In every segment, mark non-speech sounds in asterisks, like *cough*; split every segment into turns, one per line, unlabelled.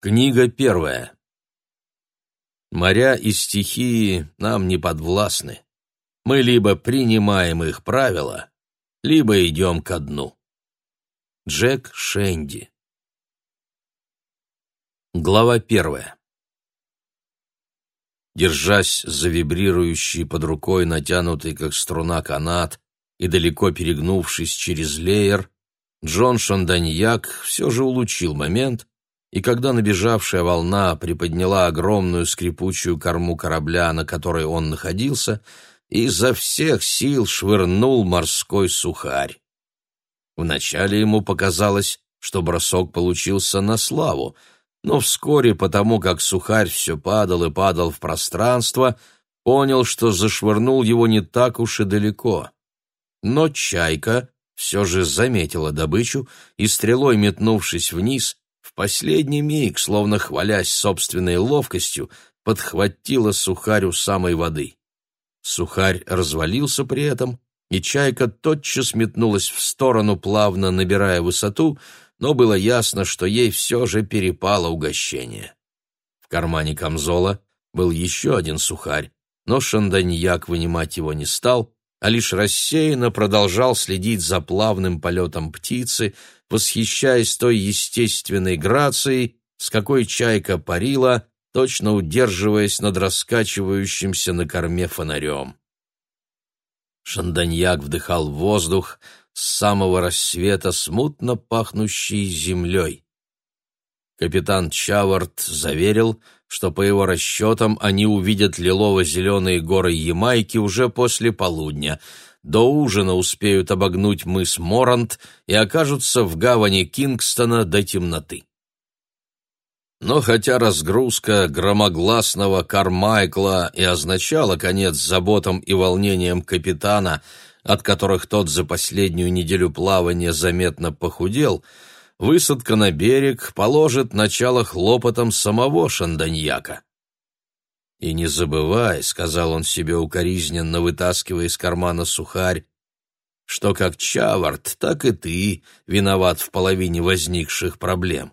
Книга первая. Моря и стихии нам не подвластны. Мы либо принимаем их правила, либо идем ко дну. Джек Шенди. Глава первая. Держась за вибрирующий под рукой натянутый как струна канат и далеко перегнувшись через леер, Джон Шанданьяк все же улучил момент и когда набежавшая волна приподняла огромную скрипучую корму корабля, на которой он находился, изо всех сил швырнул морской сухарь. Вначале ему показалось, что бросок получился на славу, но вскоре, потому как сухарь все падал и падал в пространство, понял, что зашвырнул его не так уж и далеко. Но чайка все же заметила добычу и, стрелой метнувшись вниз, последний миг, словно хвалясь собственной ловкостью, подхватила сухарь у самой воды. Сухарь развалился при этом, и чайка тотчас метнулась в сторону, плавно набирая высоту, но было ясно, что ей все же перепало угощение. В кармане камзола был еще один сухарь, но шанданьяк вынимать его не стал, а лишь рассеянно продолжал следить за плавным полетом птицы, восхищаясь той естественной грацией, с какой чайка парила, точно удерживаясь над раскачивающимся на корме фонарем. Шанданьяк вдыхал воздух с самого рассвета, смутно пахнущий землей. Капитан Чавард заверил, что по его расчетам они увидят лилово-зеленые горы Ямайки уже после полудня — до ужина успеют обогнуть мыс Морант и окажутся в гавани Кингстона до темноты. Но хотя разгрузка громогласного Кармайкла и означала конец заботам и волнениям капитана, от которых тот за последнюю неделю плавания заметно похудел, высадка на берег положит начало хлопотам самого Шанданьяка. «И не забывай», — сказал он себе укоризненно, вытаскивая из кармана сухарь, «что как Чавард, так и ты виноват в половине возникших проблем».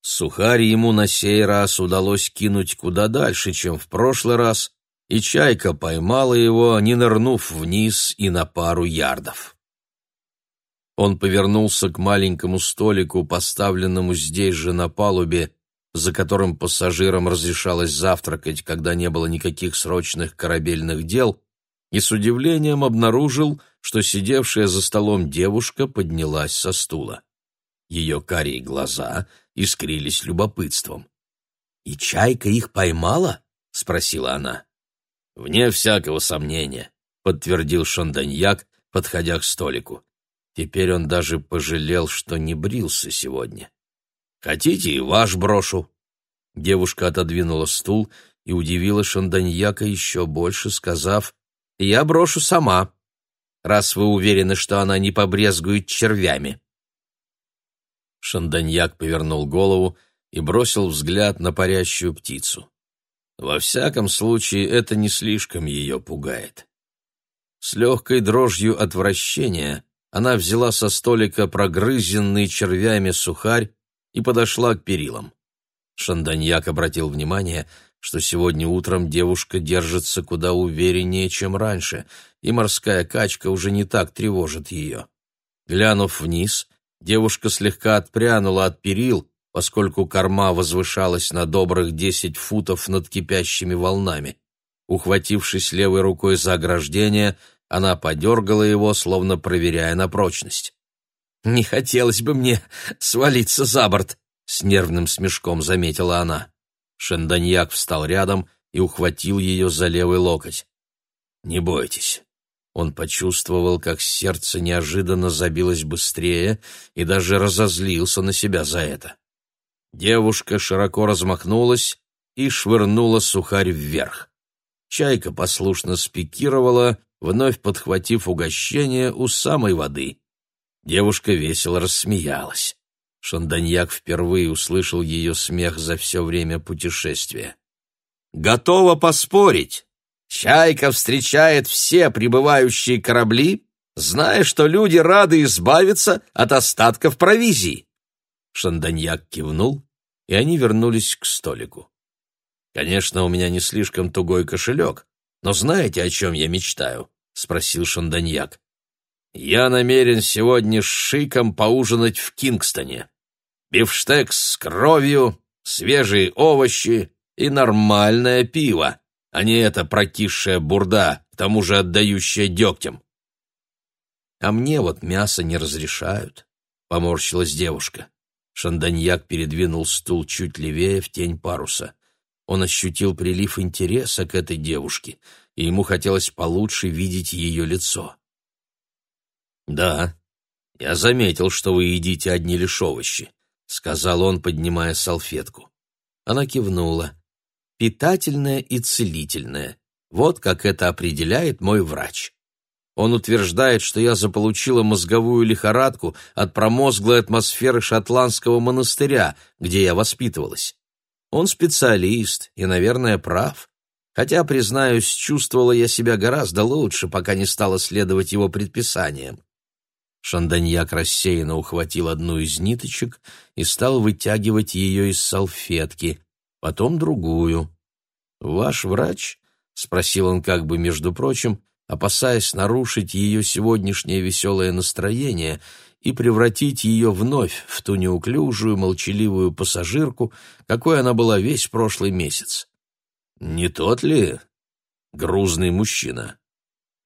Сухарь ему на сей раз удалось кинуть куда дальше, чем в прошлый раз, и чайка поймала его, не нырнув вниз и на пару ярдов. Он повернулся к маленькому столику, поставленному здесь же на палубе, за которым пассажирам разрешалось завтракать, когда не было никаких срочных корабельных дел, и с удивлением обнаружил, что сидевшая за столом девушка поднялась со стула. Ее карие глаза искрились любопытством. «И чайка их поймала?» — спросила она. «Вне всякого сомнения», — подтвердил Шанданьяк, подходя к столику. Теперь он даже пожалел, что не брился сегодня. Хотите, и ваш брошу?» Девушка отодвинула стул и удивила Шанданьяка еще больше, сказав, «Я брошу сама, раз вы уверены, что она не побрезгует червями». Шанданьяк повернул голову и бросил взгляд на парящую птицу. Во всяком случае, это не слишком ее пугает. С легкой дрожью отвращения она взяла со столика прогрызенный червями сухарь и подошла к перилам. Шанданьяк обратил внимание, что сегодня утром девушка держится куда увереннее, чем раньше, и морская качка уже не так тревожит ее. Глянув вниз, девушка слегка отпрянула от перил, поскольку корма возвышалась на добрых десять футов над кипящими волнами. Ухватившись левой рукой за ограждение, она подергала его, словно проверяя на прочность. «Не хотелось бы мне свалиться за борт», — с нервным смешком заметила она. Шенданьяк встал рядом и ухватил ее за левый локоть. «Не бойтесь». Он почувствовал, как сердце неожиданно забилось быстрее и даже разозлился на себя за это. Девушка широко размахнулась и швырнула сухарь вверх. Чайка послушно спикировала, вновь подхватив угощение у самой воды. Девушка весело рассмеялась. Шанданьяк впервые услышал ее смех за все время путешествия. «Готова поспорить. Чайка встречает все прибывающие корабли, зная, что люди рады избавиться от остатков провизии». Шанданьяк кивнул и они вернулись к столику. «Конечно, у меня не слишком тугой кошелек, но знаете, о чем я мечтаю?» — спросил Шанданьяк. «Я намерен сегодня с шиком поужинать в Кингстоне. Бифштекс с кровью, свежие овощи и нормальное пиво, а не эта прокисшая бурда, к тому же отдающая дегтем». «А мне вот мясо не разрешают», — поморщилась девушка. Шанданьяк передвинул стул чуть левее в тень паруса. Он ощутил прилив интереса к этой девушке, и ему хотелось получше видеть ее лицо. «Да, я заметил, что вы едите одни лишь овощи», — сказал он, поднимая салфетку. Она кивнула. «Питательное и целительное. Вот как это определяет мой врач. Он утверждает, что я заполучила мозговую лихорадку от промозглой атмосферы шотландского монастыря, где я воспитывалась. Он специалист и, наверное, прав. Хотя, признаюсь, чувствовала я себя гораздо лучше, пока не стала следовать его предписаниям. Шанданьяк рассеянно ухватил одну из ниточек и стал вытягивать ее из салфетки, потом другую. «Ваш врач?» — спросил он как бы между прочим, опасаясь нарушить ее сегодняшнее веселое настроение и превратить ее вновь в ту неуклюжую, молчаливую пассажирку, какой она была весь прошлый месяц. «Не тот ли грузный мужчина?»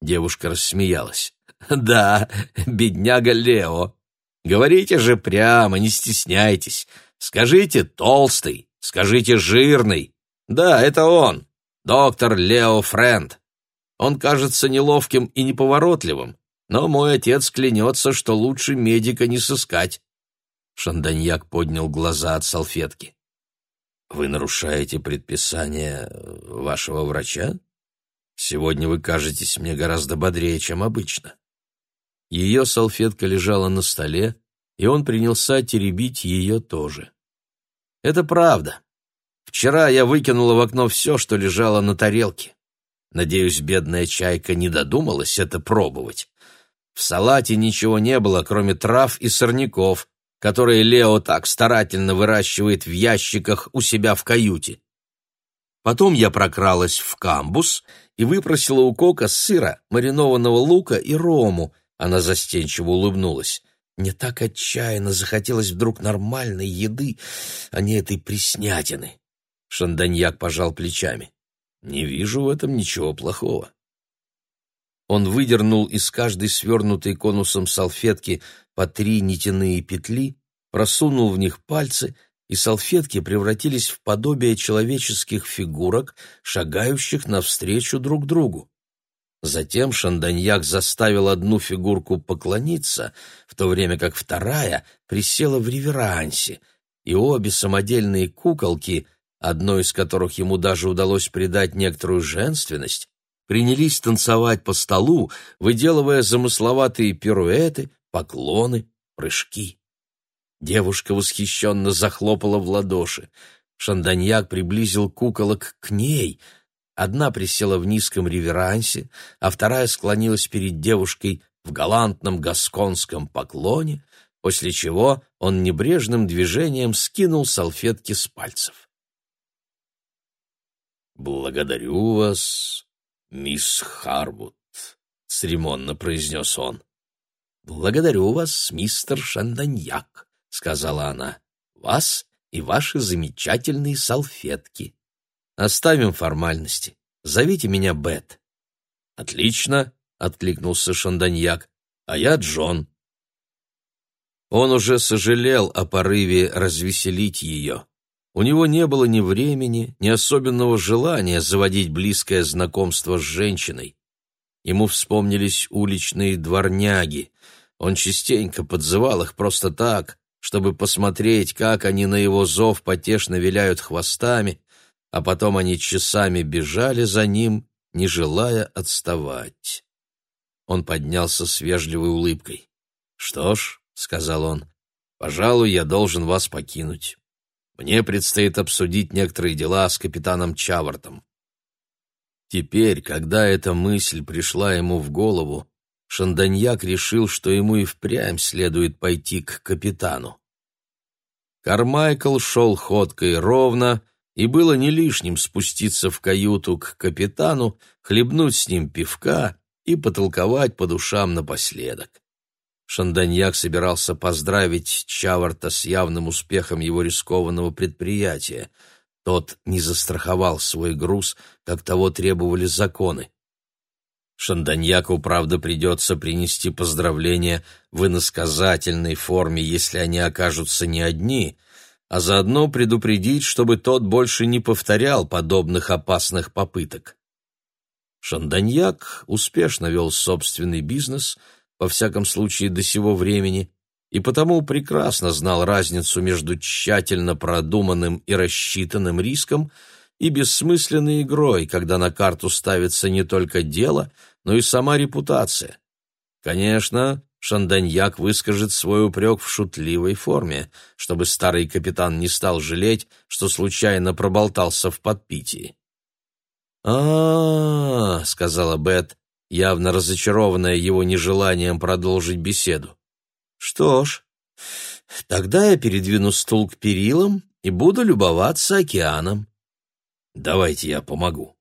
Девушка рассмеялась. *laughs* «Да, бедняга Лео. Говорите же прямо, не стесняйтесь. Скажите толстый, скажите жирный. Да, это он, доктор Лео Френд. Он кажется неловким и неповоротливым, но мой отец клянется, что лучше медика не сыскать. Шанданьяк поднял глаза от салфетки. «Вы нарушаете предписание вашего врача? Сегодня вы кажетесь мне гораздо бодрее, чем обычно». Ее салфетка лежала на столе, и он принялся теребить ее тоже. «Это правда. Вчера я выкинула в окно все, что лежало на тарелке. Надеюсь, бедная чайка не додумалась это пробовать. В салате ничего не было, кроме трав и сорняков, которые Лео так старательно выращивает в ящиках у себя в каюте. Потом я прокралась в камбус и выпросила у Кока сыра, маринованного лука и рому. Она застенчиво улыбнулась. Мне так отчаянно захотелось вдруг нормальной еды, а не этой приснятины. Шанданьяк пожал плечами. Не вижу в этом ничего плохого. Он выдернул из каждой свернутой конусом салфетки по три нитяные петли, просунул в них пальцы, и салфетки превратились в подобие человеческих фигурок, шагающих навстречу друг другу. Затем Шанданьяк заставил одну фигурку поклониться, в то время как вторая присела в реверансе, и обе самодельные куколки одной из которых ему даже удалось придать некоторую женственность, принялись танцевать по столу, выделывая замысловатые пируэты, поклоны, прыжки. Девушка восхищенно захлопала в ладоши. Шанданьяк приблизил куколок к ней. Одна присела в низком реверансе, а вторая склонилась перед девушкой в галантном гасконском поклоне, после чего он небрежным движением скинул салфетки с пальцев. «Благодарю вас, мисс Харвуд», — церемонно произнес он. «Благодарю вас, мистер Шанданьяк», — сказала она. «Вас и ваши замечательные салфетки. Оставим формальности. Зовите меня Бет». «Отлично», — откликнулся Шанданьяк. «А я Джон». Он уже сожалел о порыве развеселить ее. У него не было ни времени, ни особенного желания заводить близкое знакомство с женщиной. Ему вспомнились уличные дворняги. Он частенько подзывал их просто так, чтобы посмотреть, как они на его зов потешно виляют хвостами, а потом они часами бежали за ним, не желая отставать. Он поднялся с вежливой улыбкой. «Что ж», — сказал он, — «пожалуй, я должен вас покинуть». Мне предстоит обсудить некоторые дела с капитаном Чавартом. Теперь, когда эта мысль пришла ему в голову, Шанданьяк решил, что ему и впрямь следует пойти к капитану. Кармайкл шел ходкой ровно, и было не лишним спуститься в каюту к капитану, хлебнуть с ним пивка и потолковать по душам напоследок. Шанданьяк собирался поздравить Чаварта с явным успехом его рискованного предприятия. Тот не застраховал свой груз, как того требовали законы. Шанданьяку, правда, придется принести поздравления в иносказательной форме, если они окажутся не одни, а заодно предупредить, чтобы тот больше не повторял подобных опасных попыток. Шанданьяк успешно вел собственный бизнес, во всяком случае до сего времени, и потому прекрасно знал разницу между тщательно продуманным и рассчитанным риском и бессмысленной игрой, когда на карту ставится не только дело — но и сама репутация. Конечно, Шанданьяк выскажет свой упрек в шутливой форме, чтобы старый капитан не стал жалеть, что случайно проболтался в подпитии. а, -а, -а сказала Бет, явно разочарованная его нежеланием продолжить беседу. «Что ж, тогда я передвину стул к перилам и буду любоваться океаном. Давайте я помогу».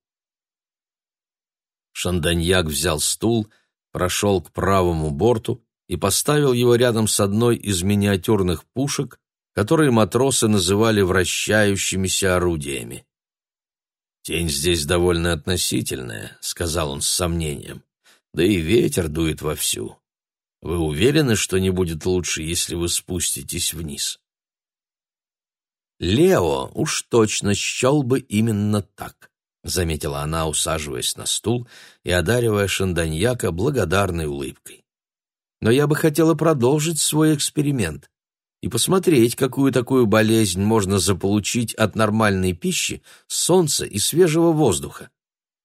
Шанданьяк взял стул, прошел к правому борту и поставил его рядом с одной из миниатюрных пушек, которые матросы называли вращающимися орудиями. «Тень здесь довольно относительная», — сказал он с сомнением. «Да и ветер дует вовсю. Вы уверены, что не будет лучше, если вы спуститесь вниз?» Лео уж точно счел бы именно так. — заметила она, усаживаясь на стул и одаривая Шанданьяка благодарной улыбкой. «Но я бы хотела продолжить свой эксперимент и посмотреть, какую такую болезнь можно заполучить от нормальной пищи, солнца и свежего воздуха.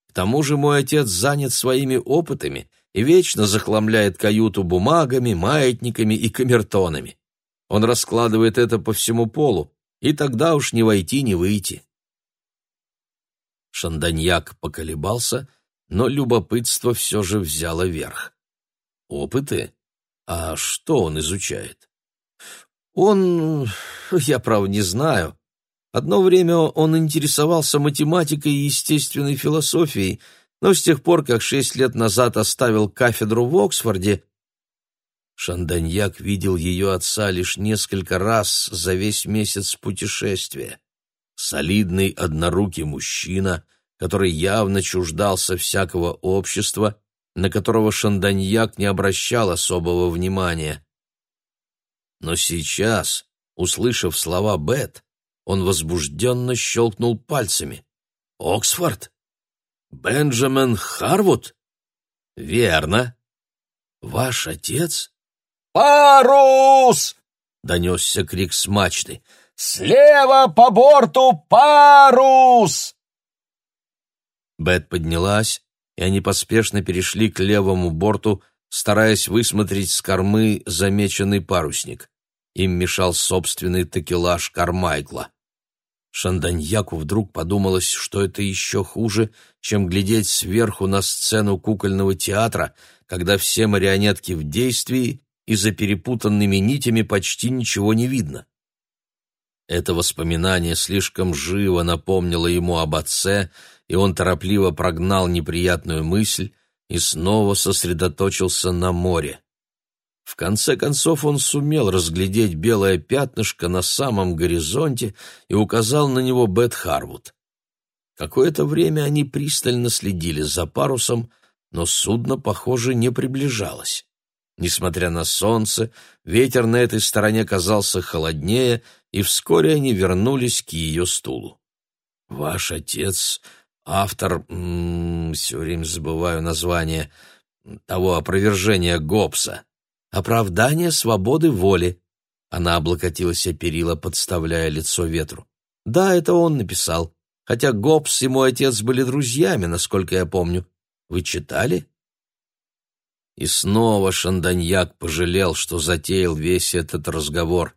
К тому же мой отец занят своими опытами и вечно захламляет каюту бумагами, маятниками и камертонами. Он раскладывает это по всему полу, и тогда уж не войти, не выйти. Шанданьяк поколебался, но любопытство все же взяло верх. Опыты? А что он изучает? Он... я, правда, не знаю. Одно время он интересовался математикой и естественной философией, но с тех пор, как шесть лет назад оставил кафедру в Оксфорде, Шанданьяк видел ее отца лишь несколько раз за весь месяц путешествия солидный однорукий мужчина, который явно чуждался всякого общества, на которого Шанданьяк не обращал особого внимания. Но сейчас, услышав слова Бет, он возбужденно щелкнул пальцами. «Оксфорд? Бенджамин Харвуд? Верно. Ваш отец?» «Парус!» — донесся крик с мачты. «Слева по борту парус!» Бет поднялась, и они поспешно перешли к левому борту, стараясь высмотреть с кормы замеченный парусник. Им мешал собственный такелаж Кармайкла. Шанданьяку вдруг подумалось, что это еще хуже, чем глядеть сверху на сцену кукольного театра, когда все марионетки в действии, и за перепутанными нитями почти ничего не видно. Это воспоминание слишком живо напомнило ему об отце, и он торопливо прогнал неприятную мысль и снова сосредоточился на море. В конце концов он сумел разглядеть белое пятнышко на самом горизонте и указал на него Бет Харвуд. Какое-то время они пристально следили за парусом, но судно, похоже, не приближалось. Несмотря на солнце, ветер на этой стороне казался холоднее, и вскоре они вернулись к ее стулу. «Ваш отец — автор... Все время забываю название того опровержения Гоббса. Оправдание свободы воли». Она облокотилась о перила, подставляя лицо ветру. «Да, это он написал. Хотя Гоббс и мой отец были друзьями, насколько я помню. Вы читали?» И снова Шанданьяк пожалел, что затеял весь этот разговор.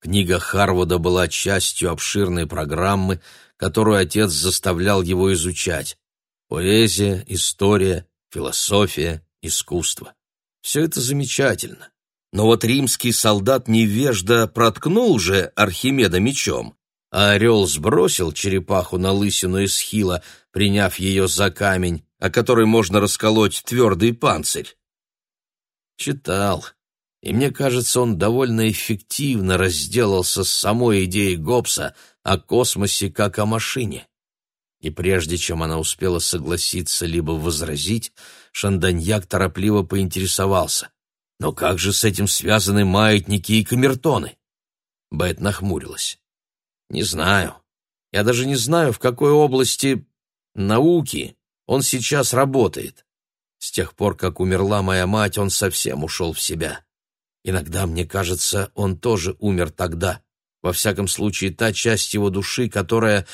Книга Харвуда была частью обширной программы, которую отец заставлял его изучать. Поэзия, история, философия, искусство. Все это замечательно. Но вот римский солдат-невежда проткнул же Архимеда мечом, а орел сбросил черепаху на лысину Эсхила, приняв ее за камень, о который можно расколоть твердый панцирь. Читал, и мне кажется, он довольно эффективно разделался с самой идеей Гоббса о космосе как о машине. И прежде чем она успела согласиться либо возразить, Шанданьяк торопливо поинтересовался. «Но как же с этим связаны маятники и камертоны?» Бет нахмурилась. «Не знаю. Я даже не знаю, в какой области науки он сейчас работает. С тех пор, как умерла моя мать, он совсем ушел в себя. Иногда, мне кажется, он тоже умер тогда. Во всяком случае, та часть его души, которая,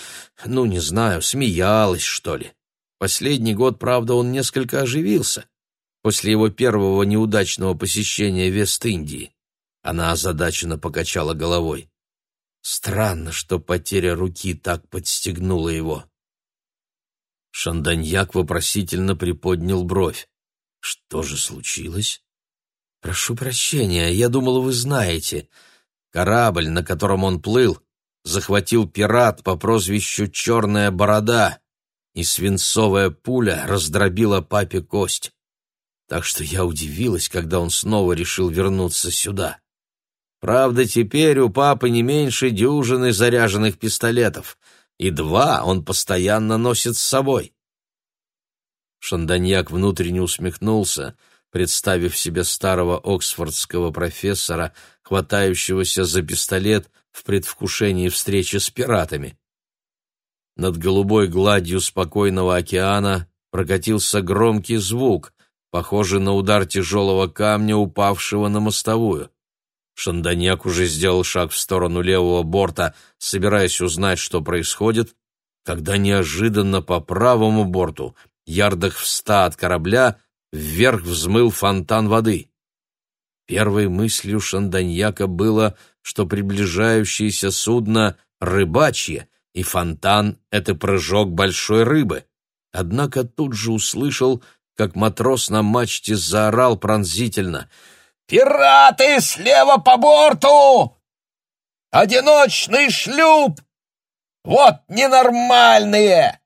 ну, не знаю, смеялась, что ли. Последний год, правда, он несколько оживился. После его первого неудачного посещения Вест-Индии. Она озадаченно покачала головой. Странно, что потеря руки так подстегнула его. Шанданьяк вопросительно приподнял бровь. «Что же случилось?» «Прошу прощения, я думал, вы знаете. Корабль, на котором он плыл, захватил пират по прозвищу «Черная борода», и свинцовая пуля раздробила папе кость. Так что я удивилась, когда он снова решил вернуться сюда. Правда, теперь у папы не меньше дюжины заряженных пистолетов, и два он постоянно носит с собой. Шанданьяк внутренне усмехнулся, представив себе старого оксфордского профессора, хватающегося за пистолет в предвкушении встречи с пиратами. Над голубой гладью спокойного океана прокатился громкий звук, похожий на удар тяжелого камня, упавшего на мостовую. Шанданяк уже сделал шаг в сторону левого борта, собираясь узнать, что происходит, когда неожиданно по правому борту, ярдах в ста от корабля, вверх взмыл фонтан воды. Первой мыслью Шанданьяка было, что приближающееся судно рыбачье, и фонтан — это прыжок большой рыбы. Однако тут же услышал, как матрос на мачте заорал пронзительно — «Пираты слева по борту! Одиночный шлюп! Вот ненормальные!»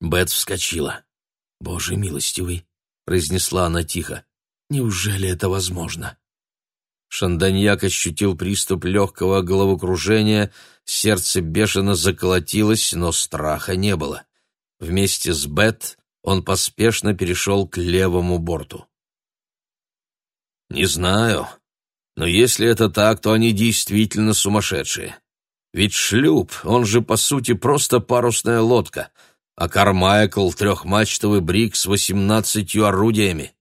Бет вскочила. «Боже милостивый!» — произнесла она тихо. «Неужели это возможно?» Шанданьяк ощутил приступ легкого головокружения, сердце бешено заколотилось, но страха не было. Вместе с Бет он поспешно перешел к левому борту. Не знаю, но если это так, то они действительно сумасшедшие. Ведь шлюп, он же по сути просто парусная лодка, а Кармайкл — трехмачтовый брик с восемнадцатью орудиями.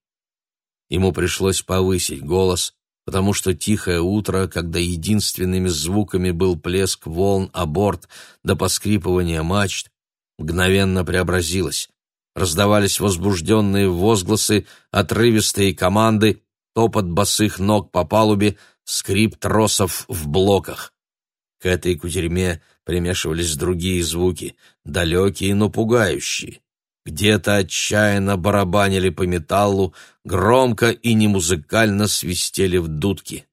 Ему пришлось повысить голос, потому что тихое утро, когда единственными звуками был плеск волн о борт до поскрипывания мачт, мгновенно преобразилось. Раздавались возбужденные возгласы, отрывистые команды, топот босых ног по палубе, скрип тросов в блоках. К этой кутерьме примешивались другие звуки, далекие, но пугающие. Где-то отчаянно барабанили по металлу, громко и немузыкально свистели в дудки.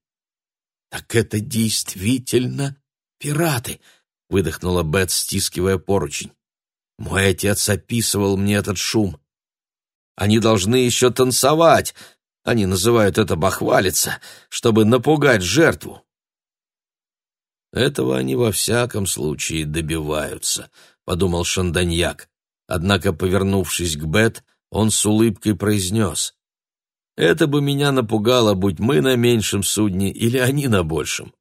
«Так это действительно пираты!» — выдохнула Бет, стискивая поручень. «Мой отец описывал мне этот шум. Они должны еще танцевать, они называют это бахвалиться, чтобы напугать жертву. Этого они во всяком случае добиваются, подумал Шанданьяк. Однако, повернувшись к Бет, он с улыбкой произнес: "Это бы меня напугало, будь мы на меньшем судне или они на большем".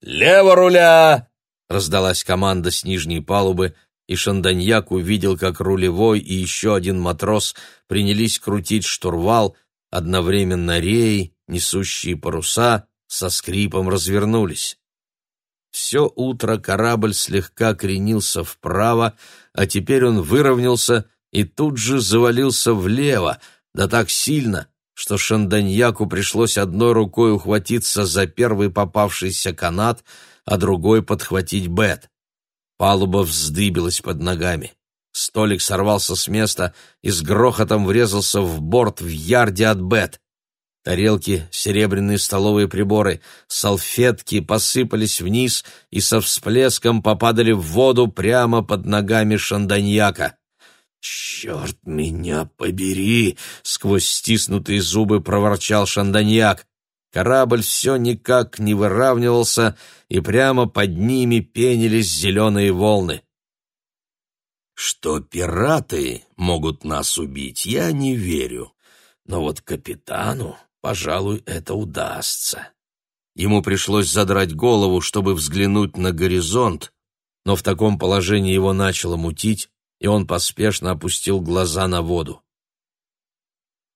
"Лево руля!" раздалась команда с нижней палубы, и Шанданьяк увидел, как рулевой и еще один матрос принялись крутить штурвал, Одновременно реи, несущие паруса, со скрипом развернулись. Все утро корабль слегка кренился вправо, а теперь он выровнялся и тут же завалился влево, да так сильно, что Шанданьяку пришлось одной рукой ухватиться за первый попавшийся канат, а другой подхватить Бет. Палуба вздыбилась под ногами. Столик сорвался с места и с грохотом врезался в борт в ярде от Бет. Тарелки, серебряные столовые приборы, салфетки посыпались вниз и со всплеском попадали в воду прямо под ногами шанданьяка. «Черт меня побери!» — сквозь стиснутые зубы проворчал шанданьяк. Корабль все никак не выравнивался, и прямо под ними пенились зеленые волны. Что пираты могут нас убить, я не верю. Но вот капитану Пожалуй, это удастся. Ему пришлось задрать голову, чтобы взглянуть на горизонт, но в таком положении его начало мутить, и он поспешно опустил глаза на воду.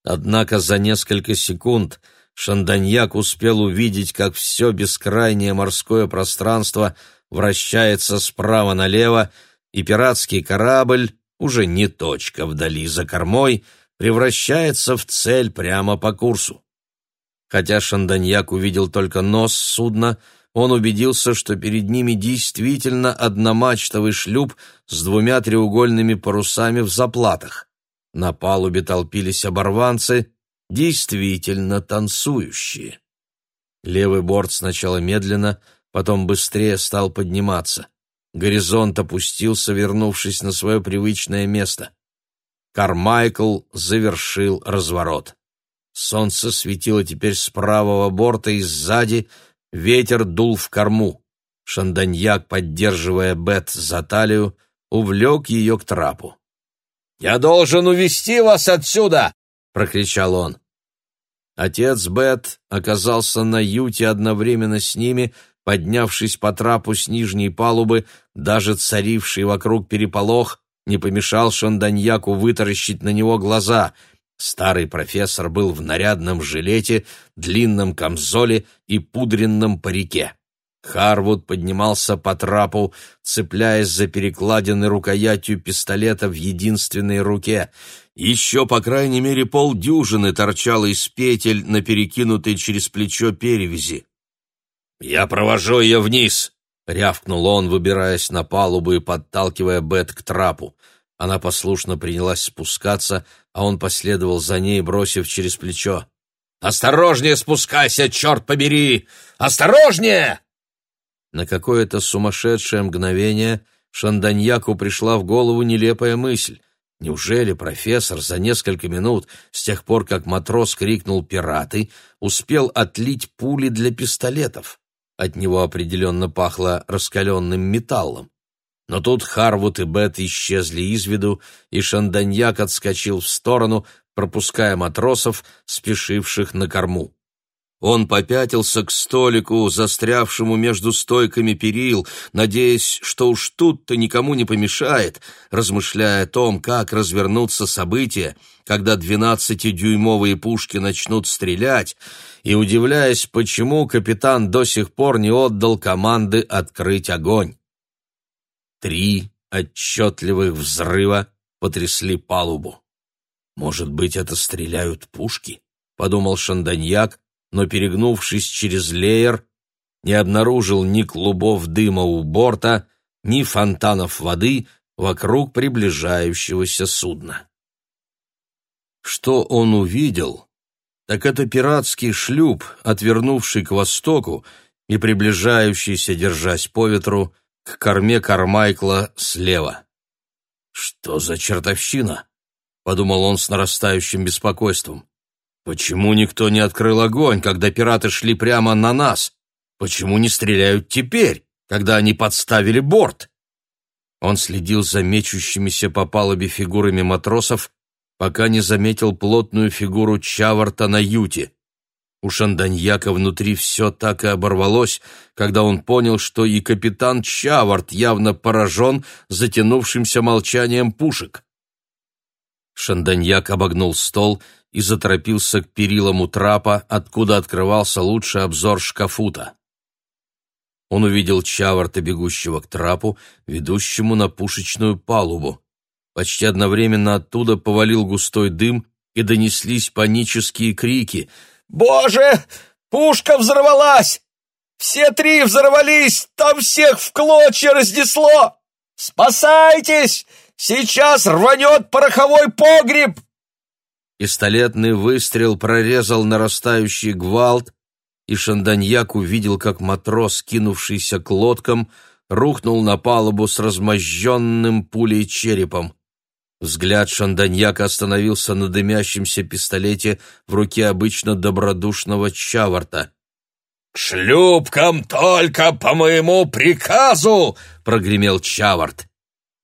Однако за несколько секунд Шанданьяк успел увидеть, как все бескрайнее морское пространство вращается справа налево, и пиратский корабль, уже не точка вдали за кормой, превращается в цель прямо по курсу. Хотя Шанданьяк увидел только нос судна, он убедился, что перед ними действительно одномачтовый шлюп с двумя треугольными парусами в заплатах. На палубе толпились оборванцы, действительно танцующие. Левый борт сначала медленно, потом быстрее стал подниматься. Горизонт опустился, вернувшись на свое привычное место. Кармайкл завершил разворот. Солнце светило теперь с правого борта и сзади, ветер дул в корму. Шанданьяк, поддерживая Бет за талию, увлек ее к трапу. «Я должен увести вас отсюда!» — прокричал он. Отец Бет оказался на юте одновременно с ними, поднявшись по трапу с нижней палубы, даже царивший вокруг переполох не помешал Шанданьяку вытаращить на него глаза — Старый профессор был в нарядном жилете, длинном камзоле и пудренном парике. Харвуд поднимался по трапу, цепляясь за перекладины рукоятью пистолета в единственной руке. Еще, по крайней мере, полдюжины торчало из петель на перекинутой через плечо перевязи. «Я провожу ее вниз!» — рявкнул он, выбираясь на палубу и подталкивая Бет к трапу. Она послушно принялась спускаться, а он последовал за ней, бросив через плечо. «Осторожнее спускайся, черт побери! Осторожнее!» На какое-то сумасшедшее мгновение Шанданьяку пришла в голову нелепая мысль. Неужели профессор за несколько минут, с тех пор, как матрос крикнул «пираты», успел отлить пули для пистолетов? От него определенно пахло раскаленным металлом. Но тут Харвуд и Бет исчезли из виду, и Шанданьяк отскочил в сторону, пропуская матросов, спешивших на корму. Он попятился к столику, застрявшему между стойками перил, надеясь, что уж тут-то никому не помешает, размышляя о том, как развернутся события, когда двенадцатидюймовые пушки начнут стрелять, и удивляясь, почему капитан до сих пор не отдал команды открыть огонь. Три отчетливых взрыва потрясли палубу. «Может быть, это стреляют пушки?» — подумал Шанданьяк, но, перегнувшись через леер, не обнаружил ни клубов дыма у борта, ни фонтанов воды вокруг приближающегося судна. Что он увидел, так это пиратский шлюп, отвернувший к востоку и приближающийся, держась по ветру, к корме Кармайкла слева. «Что за чертовщина?» — подумал он с нарастающим беспокойством. «Почему никто не открыл огонь, когда пираты шли прямо на нас? Почему не стреляют теперь, когда они подставили борт?» Он следил за мечущимися по палубе фигурами матросов, пока не заметил плотную фигуру Чаварта на юте. У Шанданьяка внутри все так и оборвалось, когда он понял, что и капитан Чавард явно поражен затянувшимся молчанием пушек. Шанданьяк обогнул стол и заторопился к перилам у трапа, откуда открывался лучший обзор шкафута. Он увидел Чаварта, бегущего к трапу, ведущему на пушечную палубу. Почти одновременно оттуда повалил густой дым, и донеслись панические крики — «Боже! Пушка взорвалась! Все три взорвались! Там всех в клочья разнесло! Спасайтесь! Сейчас рванет пороховой погреб!» Пистолетный выстрел прорезал нарастающий гвалт, и Шанданьяк увидел, как матрос, кинувшийся к лодкам, рухнул на палубу с размозженным пулей черепом. Взгляд Шанданьяка остановился на дымящемся пистолете в руке обычно добродушного Чаварта.
«К шлюпкам только по моему приказу!» — прогремел Чаварт.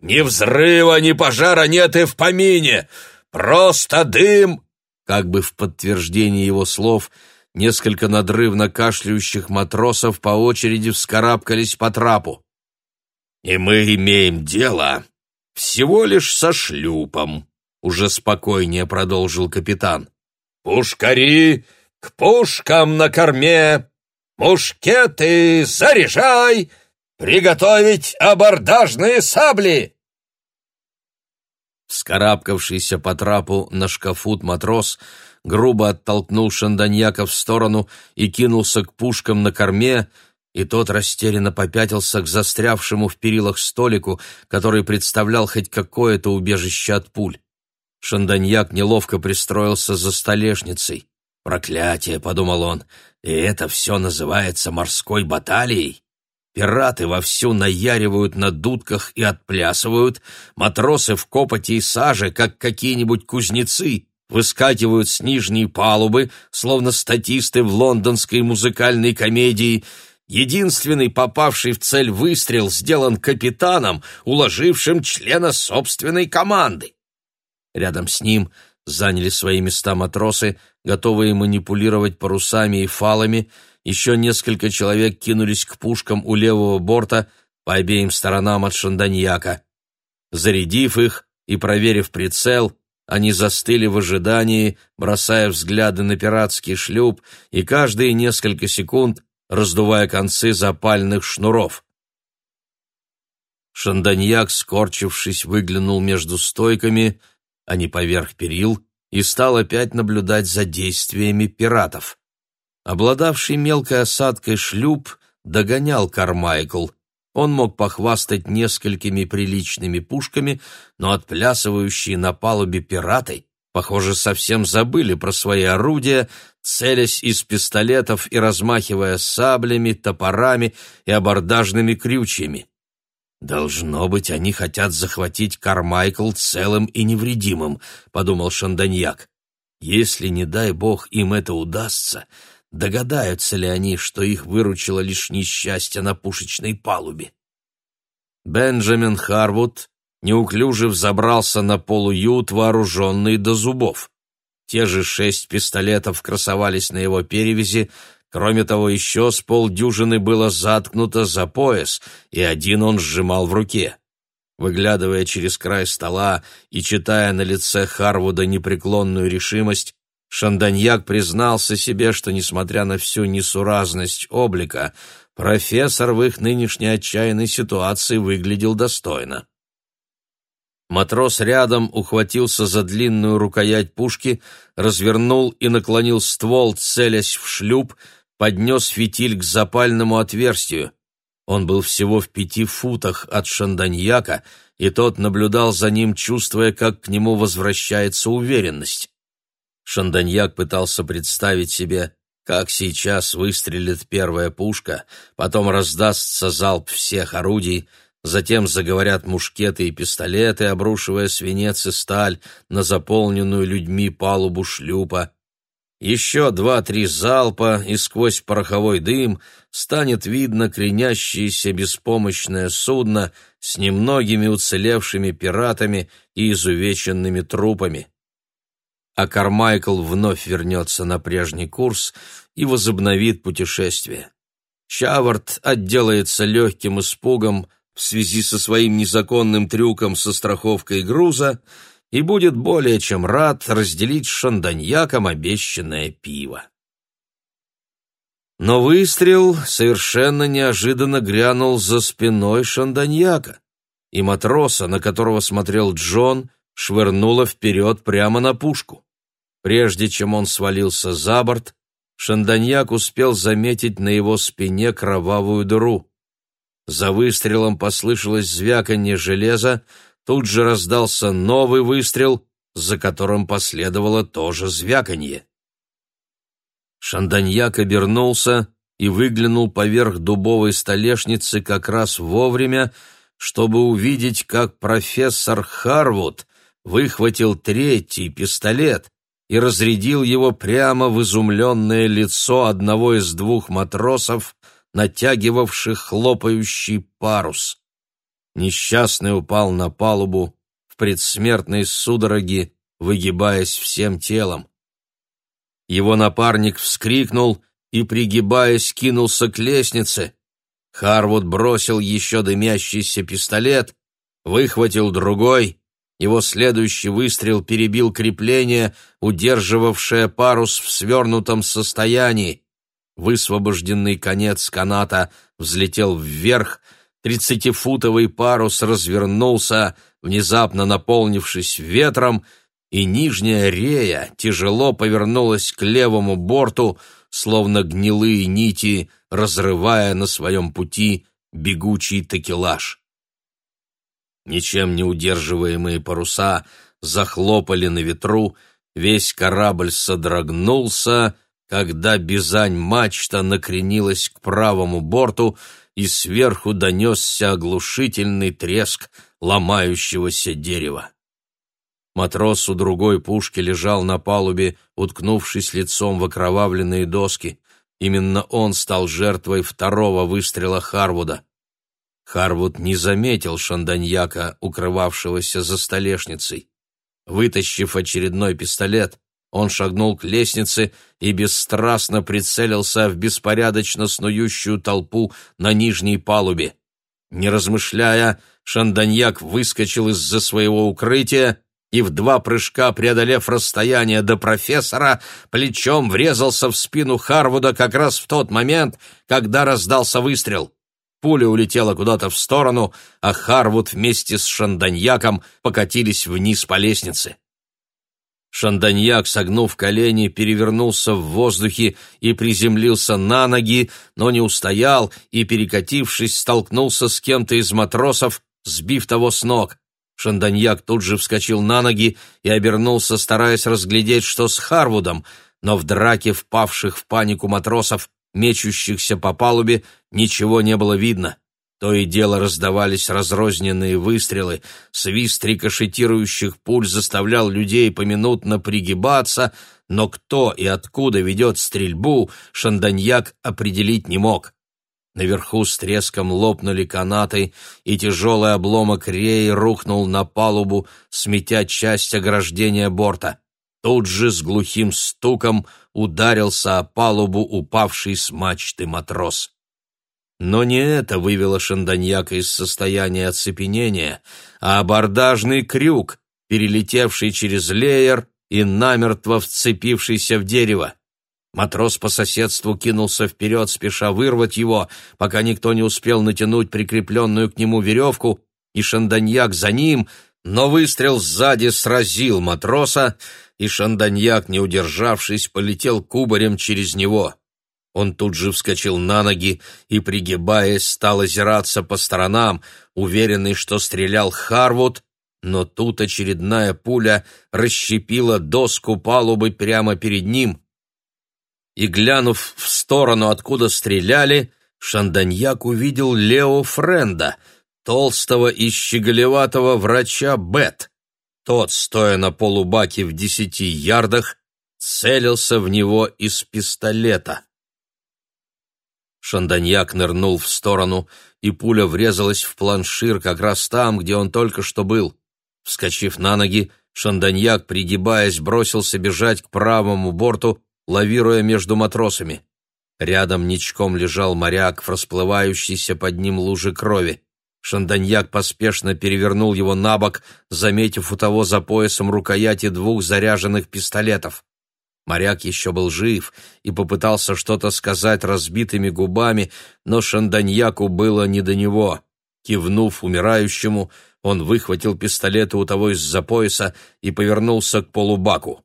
«Ни взрыва, ни пожара нет и в помине! Просто дым!»
Как бы в подтверждение его слов, несколько надрывно кашляющих матросов по очереди вскарабкались по трапу.
«И мы имеем дело всего лишь со шлюпом», — уже спокойнее продолжил капитан. «Пушкари к пушкам на корме! Мушкеты заряжай! Приготовить абордажные сабли!»
Скарабкавшийся по трапу на шкафут матрос грубо оттолкнул Шанданьяка в сторону и кинулся к пушкам на корме, и тот растерянно попятился к застрявшему в перилах столику, который представлял хоть какое-то убежище от пуль. Шанданьяк неловко пристроился за столешницей. «Проклятие!» — подумал он. «И это все называется морской баталией?» Пираты вовсю наяривают на дудках и отплясывают, матросы в копоти и саже, как какие-нибудь кузнецы, выскакивают с нижней палубы, словно статисты в лондонской музыкальной комедии — Единственный попавший в цель выстрел сделан капитаном, уложившим члена собственной команды. Рядом с ним заняли свои места матросы, готовые манипулировать парусами и фалами. Еще несколько человек кинулись к пушкам у левого борта по обеим сторонам от Шанданьяка. Зарядив их и проверив прицел, они застыли в ожидании, бросая взгляды на пиратский шлюп, и каждые несколько секунд раздувая концы запальных шнуров. Шанданьяк, скорчившись, выглянул между стойками, а не поверх перил, и стал опять наблюдать за действиями пиратов. Обладавший мелкой осадкой шлюп догонял Кармайкл. Он мог похвастать несколькими приличными пушками, но отплясывающие на палубе пираты Похоже, совсем забыли про свои орудия, целясь из пистолетов и размахивая саблями, топорами и абордажными крючьями. «Должно быть, они хотят захватить Кармайкл целым и невредимым», — подумал Шанданьяк. «Если, не дай бог, им это удастся, догадаются ли они, что их выручило лишь несчастье на пушечной палубе?» Бенджамин Харвуд неуклюже взобрался на полуют, вооруженный до зубов. Те же шесть пистолетов красовались на его перевязи, кроме того, еще с полдюжины было заткнуто за пояс, и один он сжимал в руке. Выглядывая через край стола и читая на лице Харвуда непреклонную решимость, Шанданьяк признался себе, что, несмотря на всю несуразность облика, профессор в их нынешней отчаянной ситуации выглядел достойно. Матрос рядом ухватился за длинную рукоять пушки, развернул и наклонил ствол, целясь в шлюп, поднес фитиль к запальному отверстию. Он был всего в пяти футах от Шанданьяка, и тот наблюдал за ним, чувствуя, как к нему возвращается уверенность. Шанданьяк пытался представить себе, как сейчас выстрелит первая пушка, потом раздастся залп всех орудий, Затем заговорят мушкеты и пистолеты, обрушивая свинец и сталь на заполненную людьми палубу шлюпа. Еще два-три залпа, и сквозь пороховой дым станет видно кренящееся беспомощное судно с немногими уцелевшими пиратами и изувеченными трупами. А Кармайкл вновь вернется на прежний курс и возобновит путешествие. Чавард отделается легким испугом, в связи со своим незаконным трюком со страховкой груза и будет более чем рад разделить с шанданьяком обещанное пиво. Но выстрел совершенно неожиданно грянул за спиной шанданьяка, и матроса, на которого смотрел Джон, швырнуло вперед прямо на пушку. Прежде чем он свалился за борт, Шанданьяк успел заметить на его спине кровавую дыру. За выстрелом послышалось звяканье железа, тут же раздался новый выстрел, за которым последовало тоже звяканье. Шанданьяк обернулся и выглянул поверх дубовой столешницы как раз вовремя, чтобы увидеть, как профессор Харвуд выхватил третий пистолет и разрядил его прямо в изумленное лицо одного из двух матросов, натягивавших хлопающий парус. Несчастный упал на палубу в предсмертной судороге, выгибаясь всем телом. Его напарник вскрикнул и, пригибаясь, кинулся к лестнице. Харвуд бросил еще дымящийся пистолет, выхватил другой. Его следующий выстрел перебил крепление, удерживавшее парус в свернутом состоянии. Высвобожденный конец каната взлетел вверх, тридцатифутовый парус развернулся, внезапно наполнившись ветром, и нижняя рея тяжело повернулась к левому борту, словно гнилые нити, разрывая на своем пути бегучий такелаж. Ничем не удерживаемые паруса захлопали на ветру, весь корабль содрогнулся, когда бизань-мачта накренилась к правому борту, и сверху донесся оглушительный треск ломающегося дерева. Матрос у другой пушки лежал на палубе, уткнувшись лицом в окровавленные доски. Именно он стал жертвой второго выстрела Харвуда. Харвуд не заметил шанданьяка, укрывавшегося за столешницей. Вытащив очередной пистолет, он шагнул к лестнице и бесстрастно прицелился в беспорядочно снующую толпу на нижней палубе. Не размышляя, Шанданьяк выскочил из-за своего укрытия и в два прыжка, преодолев расстояние до профессора, плечом врезался в спину Харвуда как раз в тот момент, когда раздался выстрел. Пуля улетела куда-то в сторону, а Харвуд вместе с Шанданьяком покатились вниз по лестнице. Шанданьяк, согнув колени, перевернулся в воздухе и приземлился на ноги, но не устоял и, перекатившись, столкнулся с кем-то из матросов, сбив того с ног. Шанданьяк тут же вскочил на ноги и обернулся, стараясь разглядеть, что с Харвудом, но в драке впавших в панику матросов, мечущихся по палубе, ничего не было видно. То и дело раздавались разрозненные выстрелы, свист рикошетирующих пуль заставлял людей поминутно пригибаться, но кто и откуда ведет стрельбу, Шанданьяк определить не мог. Наверху с треском лопнули канаты, и тяжелый обломок реи рухнул на палубу, сметя часть ограждения борта. Тут же с глухим стуком ударился о палубу упавший с мачты матрос. Но не это вывело Шанданьяка из состояния оцепенения, а абордажный крюк, перелетевший через леер и намертво вцепившийся в дерево. Матрос по соседству кинулся вперед, спеша вырвать его, пока никто не успел натянуть прикрепленную к нему веревку, и Шанданьяк за ним, но выстрел сзади сразил матроса, и Шанданьяк, не удержавшись, полетел кубарем через него. Он тут же вскочил на ноги и, пригибаясь, стал озираться по сторонам, уверенный, что стрелял Харвуд, но тут очередная пуля расщепила доску палубы прямо перед ним, и, глянув в сторону, откуда стреляли, Шанданьяк увидел Лео Френда, толстого и щеголеватого врача Бет. Тот, стоя на полубаке в десяти ярдах, целился в него из пистолета. Шанданьяк нырнул в сторону, и пуля врезалась в планшир как раз там, где он только что был. Вскочив на ноги, Шанданьяк, пригибаясь, бросился бежать к правому борту, лавируя между матросами. Рядом ничком лежал моряк в расплывающейся под ним луже крови. Шанданьяк поспешно перевернул его на бок, заметив у того за поясом рукояти двух заряженных пистолетов. Моряк еще был жив и попытался что-то сказать разбитыми губами, но Шанданьяку было не до него. Кивнув умирающему, он выхватил пистолеты у того из-за пояса и повернулся к полубаку.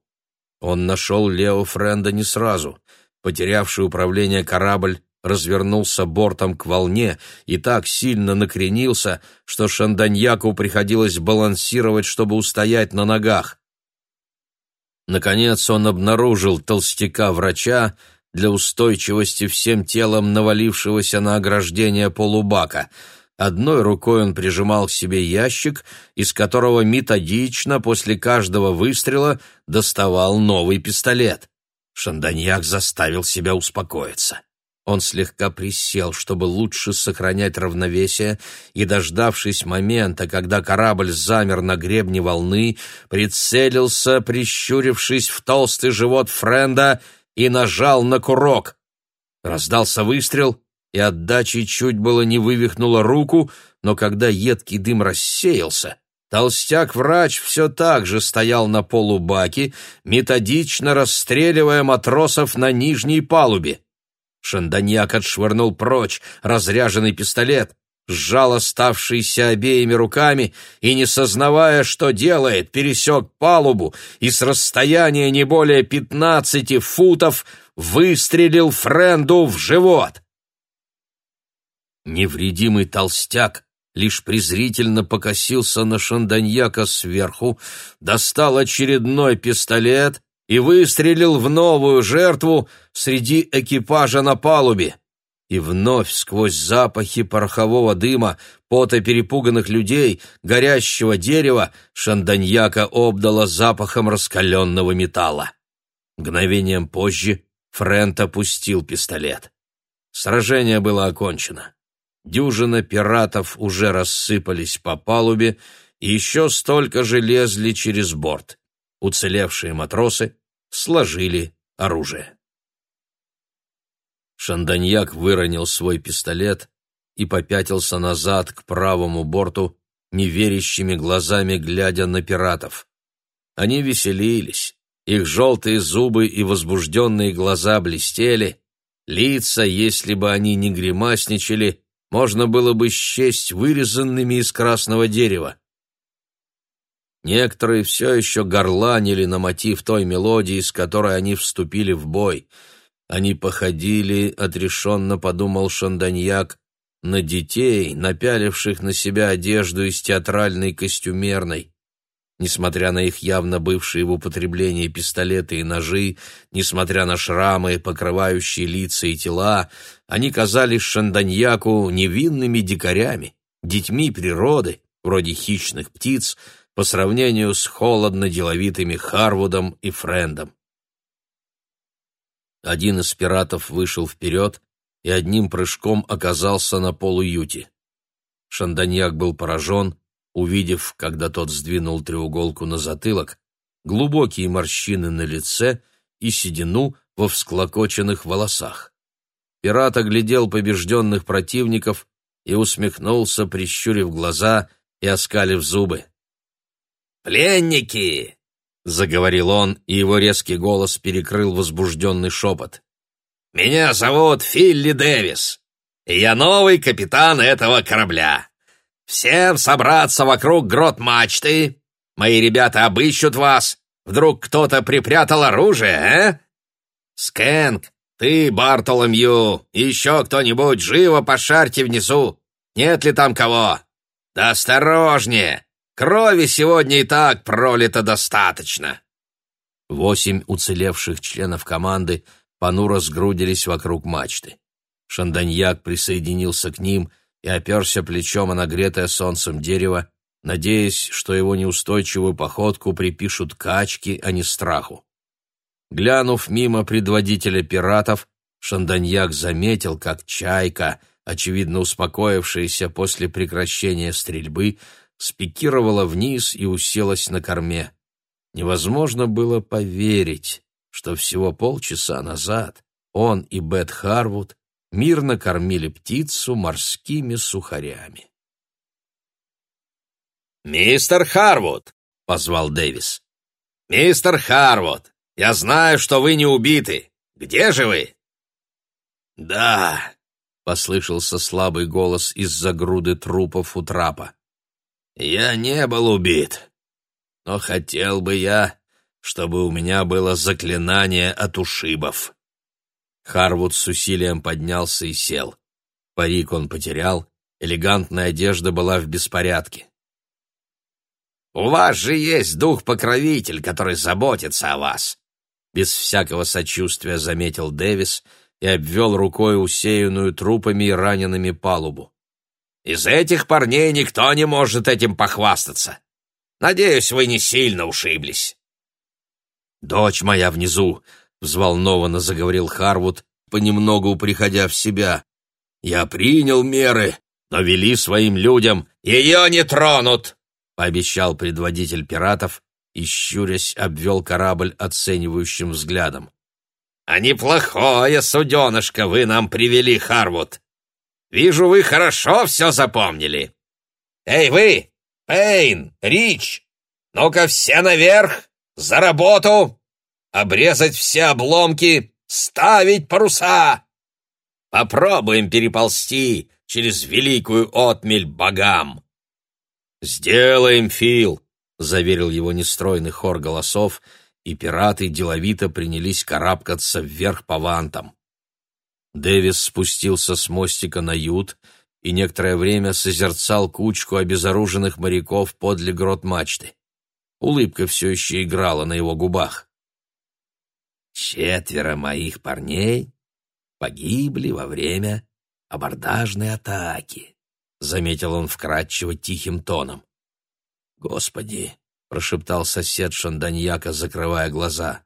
Он нашел Лео Френда не сразу. Потерявший управление корабль развернулся бортом к волне и так сильно накренился, что Шанданьяку приходилось балансировать, чтобы устоять на ногах. Наконец он обнаружил толстяка-врача, для устойчивости всем телом навалившегося на ограждение полубака. Одной рукой он прижимал к себе ящик, из которого методично после каждого выстрела доставал новый пистолет. Шанданьяк заставил себя успокоиться. Он слегка присел, чтобы лучше сохранять равновесие, и, дождавшись момента, когда корабль замер на гребне волны, прицелился, прищурившись в толстый живот Френда, и нажал на курок. Раздался выстрел, и отдачей чуть было не вывихнула руку, но когда едкий дым рассеялся, толстяк-врач все так же стоял на полубаке, методично расстреливая матросов на нижней палубе. Шанданьяк отшвырнул прочь разряженный пистолет, сжал оставшийся обеими руками и, не сознавая, что делает, пересек палубу и с расстояния не более пятнадцати футов выстрелил Френду в живот. Невредимый толстяк лишь презрительно покосился на Шанданьяка сверху, достал очередной пистолет и выстрелил в новую жертву среди экипажа на палубе и вновь сквозь запахи порохового дыма, пота перепуганных людей, горящего дерева, Шанданьяка обдала запахом раскаленного металла. Мгновением позже Френт опустил пистолет. Сражение было окончено. Дюжина пиратов уже рассыпались по палубе, и еще столько же лезли через борт. Уцелевшие матросы сложили оружие. Шанданьяк выронил свой пистолет и попятился назад к правому борту, неверящими глазами глядя на пиратов. Они веселились, их желтые зубы и возбужденные глаза блестели, лица, если бы они не гримасничали, можно было бы счесть вырезанными из красного дерева. Некоторые все еще горланили на мотив той мелодии, с которой они вступили в бой — они походили, отрешенно подумал Шанданьяк, на детей, напяливших на себя одежду из театральной костюмерной. Несмотря на их явно бывшие в употреблении пистолеты и ножи, несмотря на шрамы, покрывающие лица и тела, они казались Шанданьяку невинными дикарями, детьми природы, вроде хищных птиц, по сравнению с холодно-деловитыми Харвудом и Френдом. Один из пиратов вышел вперед и одним прыжком оказался на полуюте. Шанданьяк был поражен, увидев, когда тот сдвинул треуголку на затылок, глубокие морщины на лице и седину во всклокоченных волосах. Пират оглядел побежденных противников и усмехнулся, прищурив глаза и оскалив зубы. «Пленники! — заговорил он, и его резкий голос перекрыл возбужденный шепот. «Меня зовут Филли Дэвис, и я новый капитан этого корабля. Всем собраться вокруг грот мачты. Мои ребята обыщут вас. Вдруг кто-то припрятал оружие, а? Скэнк, ты, Бартоломью, еще кто-нибудь живо пошарьте внизу. Нет ли там кого? Да осторожнее, Крови сегодня и так пролито достаточно. Восемь уцелевших членов команды понуро сгрудились вокруг мачты. Шанданьяк присоединился к ним и оперся плечом о нагретое солнцем дерево, надеясь, что его неустойчивую походку припишут качке, а не страху. Глянув мимо предводителя пиратов, Шанданьяк заметил, как чайка, очевидно успокоившаяся после прекращения стрельбы, спикировала вниз и уселась на корме. Невозможно было поверить, что всего полчаса назад он и Бет Харвуд мирно кормили птицу морскими сухарями. «Мистер Харвуд!» — позвал Дэвис. «Мистер Харвуд, я знаю, что вы не убиты. Где же вы?» «Да», — послышался слабый голос из-за груды трупов у трапа. Я не был убит, но хотел бы я, чтобы у меня было заклинание от ушибов. Харвуд с усилием поднялся и сел. Парик он потерял, элегантная одежда была в беспорядке. У вас же есть дух-покровитель, который заботится о вас!» Без всякого сочувствия заметил Дэвис и обвел рукой усеянную трупами и ранеными палубу. «Из этих парней никто не может этим похвастаться. Надеюсь, вы не сильно ушиблись». «Дочь моя внизу!» — взволнованно заговорил Харвуд, понемногу приходя в себя. «Я принял меры, но вели своим людям. Ее не тронут!» — пообещал предводитель пиратов и, щурясь, обвел корабль оценивающим взглядом. «А неплохое суденышко вы нам привели, Харвуд. Вижу, вы хорошо все запомнили. Эй, вы, Пейн, Рич, ну-ка все наверх, за работу! Обрезать все обломки, ставить паруса! Попробуем переползти через великую отмель богам!» «Сделаем, Фил!» — заверил его нестройный хор голосов, и пираты деловито принялись карабкаться вверх по вантам. Дэвис спустился с мостика на ют и некоторое время созерцал кучку обезоруженных моряков подле грот мачты. Улыбка все еще играла на его губах. «Четверо моих парней погибли во время абордажной атаки», — заметил он вкрадчиво тихим тоном. «Господи!» — прошептал сосед Шанданьяка, закрывая глаза.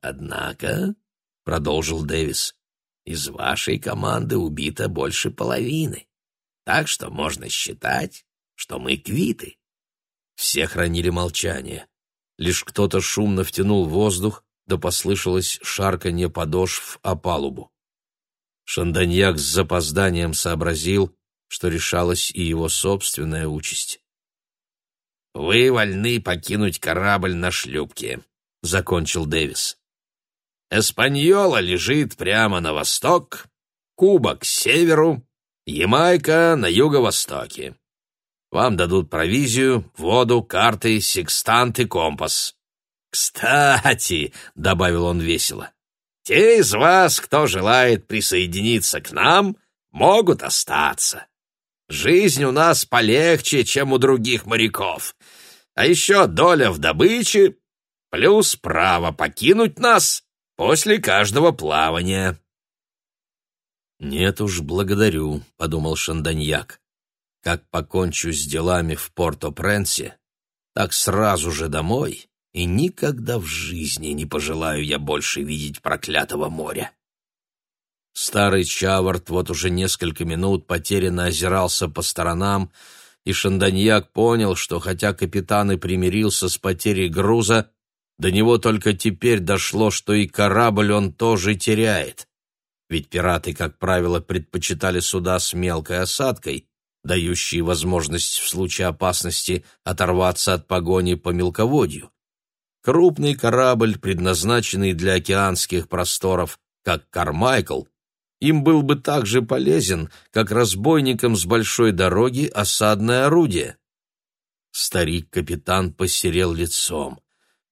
«Однако», — продолжил Дэвис, — «из вашей команды убито больше половины, так что можно считать, что мы квиты». Все хранили молчание. Лишь кто-то шумно втянул воздух, да послышалось шарканье подошв о палубу. Шанданьяк с запозданием сообразил, что решалась и его собственная участь. «Вы вольны покинуть корабль на шлюпке», — закончил Дэвис. «Эспаньола лежит прямо на восток, Куба к северу, Ямайка на юго-востоке. Вам дадут провизию, воду, карты, секстант и компас. Кстати, — добавил он весело, — те из вас, кто желает присоединиться к нам, могут остаться. Жизнь у нас полегче, чем у других моряков. А еще доля в добыче, плюс право покинуть нас после каждого плавания. «Нет уж, благодарю», — подумал Шанданьяк. Как покончу с делами в Порто-Пренсе, так сразу же домой, и никогда в жизни не пожелаю я больше видеть проклятого моря. Старый Чавард вот уже несколько минут потерянно озирался по сторонам, и Шанданьяк понял, что хотя капитан и примирился с потерей груза, до него только теперь дошло, что и корабль он тоже теряет. Ведь пираты, как правило, предпочитали суда с мелкой осадкой, дающие возможность в случае опасности оторваться от погони по мелководью. Крупный корабль, предназначенный для океанских просторов, как Кармайкл, им был бы так же полезен, как разбойникам с большой дороги осадное орудие. Старик-капитан посерел лицом.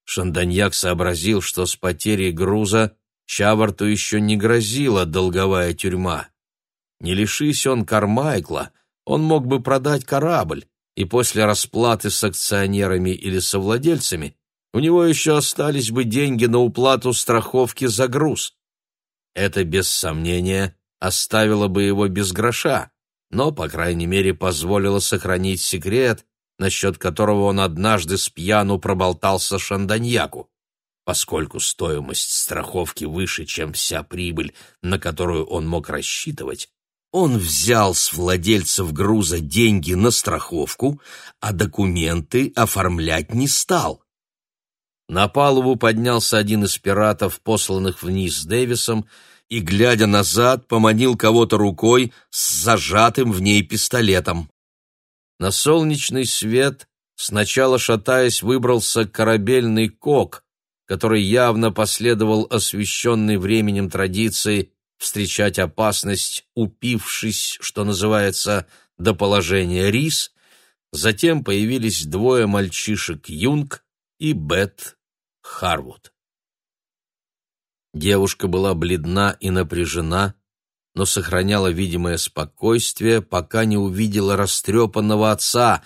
Шанданьяк сообразил, что с потерей груза Чаварту еще не грозила долговая тюрьма. Не лишись он Кармайкла — он мог бы продать корабль, и после расплаты с акционерами или совладельцами у него еще остались бы деньги на уплату страховки за груз. Это, без сомнения, оставило бы его без гроша, но, по крайней мере, позволило сохранить секрет, насчет которого он однажды с пьяну проболтался Шанданьяку. Поскольку стоимость страховки выше, чем вся прибыль, на которую он мог рассчитывать, он взял с владельцев груза деньги на страховку, а документы оформлять не стал. На палубу поднялся один из пиратов, посланных вниз Дэвисом, и, глядя назад, поманил кого-то рукой с зажатым в ней пистолетом. На солнечный свет, сначала шатаясь, выбрался корабельный кок, который явно последовал освещенной временем традиции встречать опасность, упившись, что называется, до положения рис, затем появились двое мальчишек Юнг и Бет Харвуд. Девушка была бледна и напряжена, но сохраняла видимое спокойствие, пока не увидела растрепанного отца.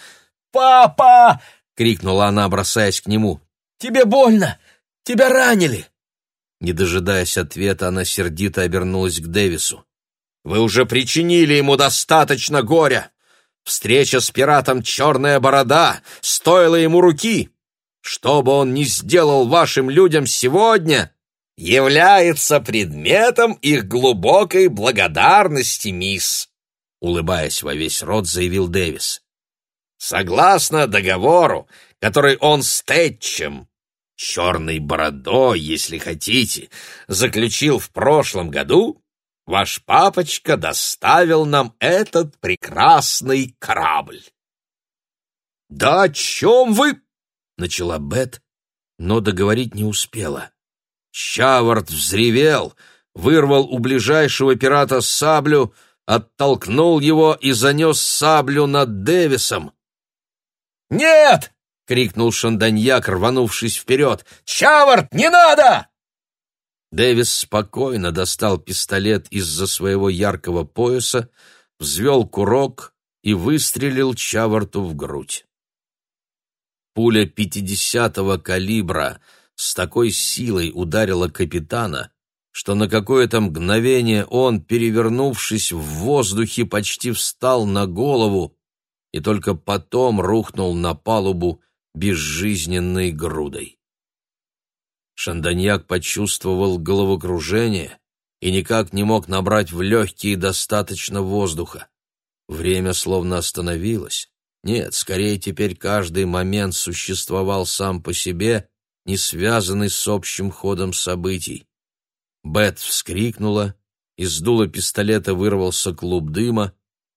«Папа! — крикнула она, бросаясь к нему.
«Тебе больно! Тебя ранили!»
Не дожидаясь ответа, она сердито обернулась к Дэвису. «Вы уже причинили ему достаточно горя! Встреча с пиратом «Черная борода» стоила ему руки! Что бы он ни сделал вашим людям сегодня, является предметом их глубокой благодарности, мисс!» Улыбаясь во весь рот, заявил Дэвис. «Согласно договору, который он с Тэтчем, черной бородой, если хотите, заключил в прошлом году, ваш папочка доставил нам этот прекрасный корабль. «Да о чем вы?» — начала Бет, но договорить не успела. Чавард взревел, вырвал у ближайшего пирата саблю, оттолкнул его и занес саблю над Дэвисом. «Нет!» — крикнул Шанданьяк, рванувшись вперед. «Чавард, не надо!» Дэвис спокойно достал пистолет из-за своего яркого пояса, взвел курок и выстрелил Чаварту в грудь. Пуля пятидесятого калибра с такой силой ударила капитана, что на какое-то мгновение он, перевернувшись в воздухе, почти встал на голову и только потом рухнул на палубу, безжизненной грудой. Шанданьяк почувствовал головокружение и никак не мог набрать в легкие достаточно воздуха. Время словно остановилось. Нет, скорее теперь каждый момент существовал сам по себе, не связанный с общим ходом событий. Бет вскрикнула, из дула пистолета вырвался клуб дыма,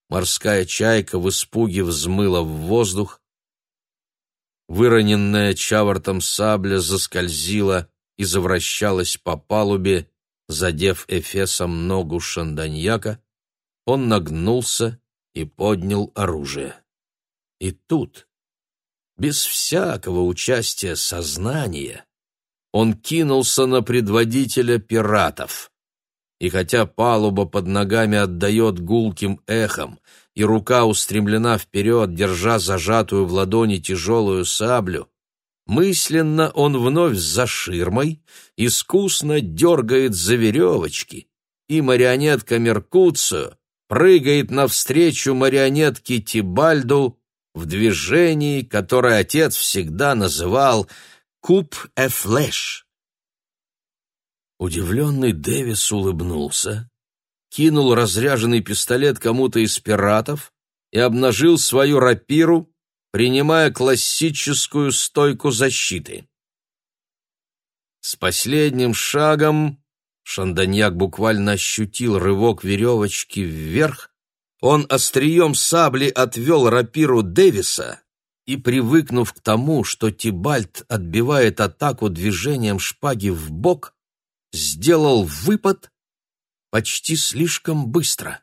морская чайка в испуге взмыла в воздух, Выроненная чавартом сабля заскользила и завращалась по палубе, задев эфесом ногу шанданьяка, он нагнулся и поднял оружие. И тут, без всякого участия сознания, он кинулся на предводителя пиратов. И хотя палуба под ногами отдает гулким эхом, и рука устремлена вперед, держа зажатую в ладони тяжелую саблю, мысленно он вновь за ширмой, искусно дергает за веревочки, и марионетка Меркуцио прыгает навстречу марионетке Тибальду в движении, которое отец всегда называл «куп-э-флэш». Удивленный Дэвис улыбнулся, кинул разряженный пистолет кому-то из пиратов и обнажил свою рапиру, принимая классическую стойку защиты. С последним шагом Шанданьяк буквально ощутил рывок веревочки вверх, он острием сабли отвел рапиру Дэвиса и, привыкнув к тому, что Тибальт отбивает атаку движением шпаги в бок, сделал выпад почти слишком быстро.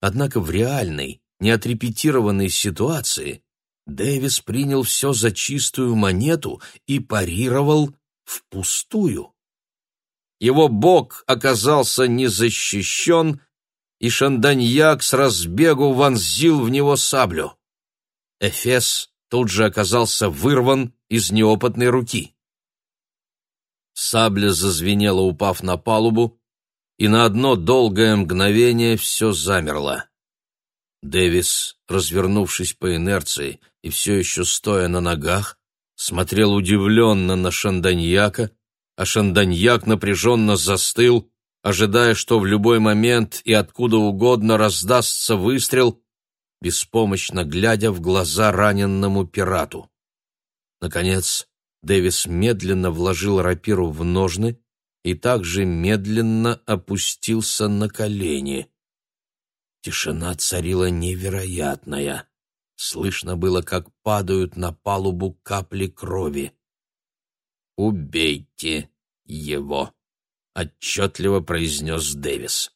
Однако в реальной, неотрепетированной ситуации Дэвис принял все за чистую монету и парировал впустую. Его бок оказался незащищен, и Шанданьяк с разбегу вонзил в него саблю. Эфес тут же оказался вырван из неопытной руки. Сабля зазвенела, упав на палубу, и на одно долгое мгновение все замерло. Дэвис, развернувшись по инерции и все еще стоя на ногах, смотрел удивленно на Шанданьяка, а Шанданьяк напряженно застыл, ожидая, что в любой момент и откуда угодно раздастся выстрел, беспомощно глядя в глаза раненному пирату. Наконец, Дэвис медленно вложил рапиру в ножны и также медленно опустился на колени. Тишина царила невероятная. Слышно было, как падают на палубу капли крови. «Убейте его!» — отчетливо произнес Дэвис.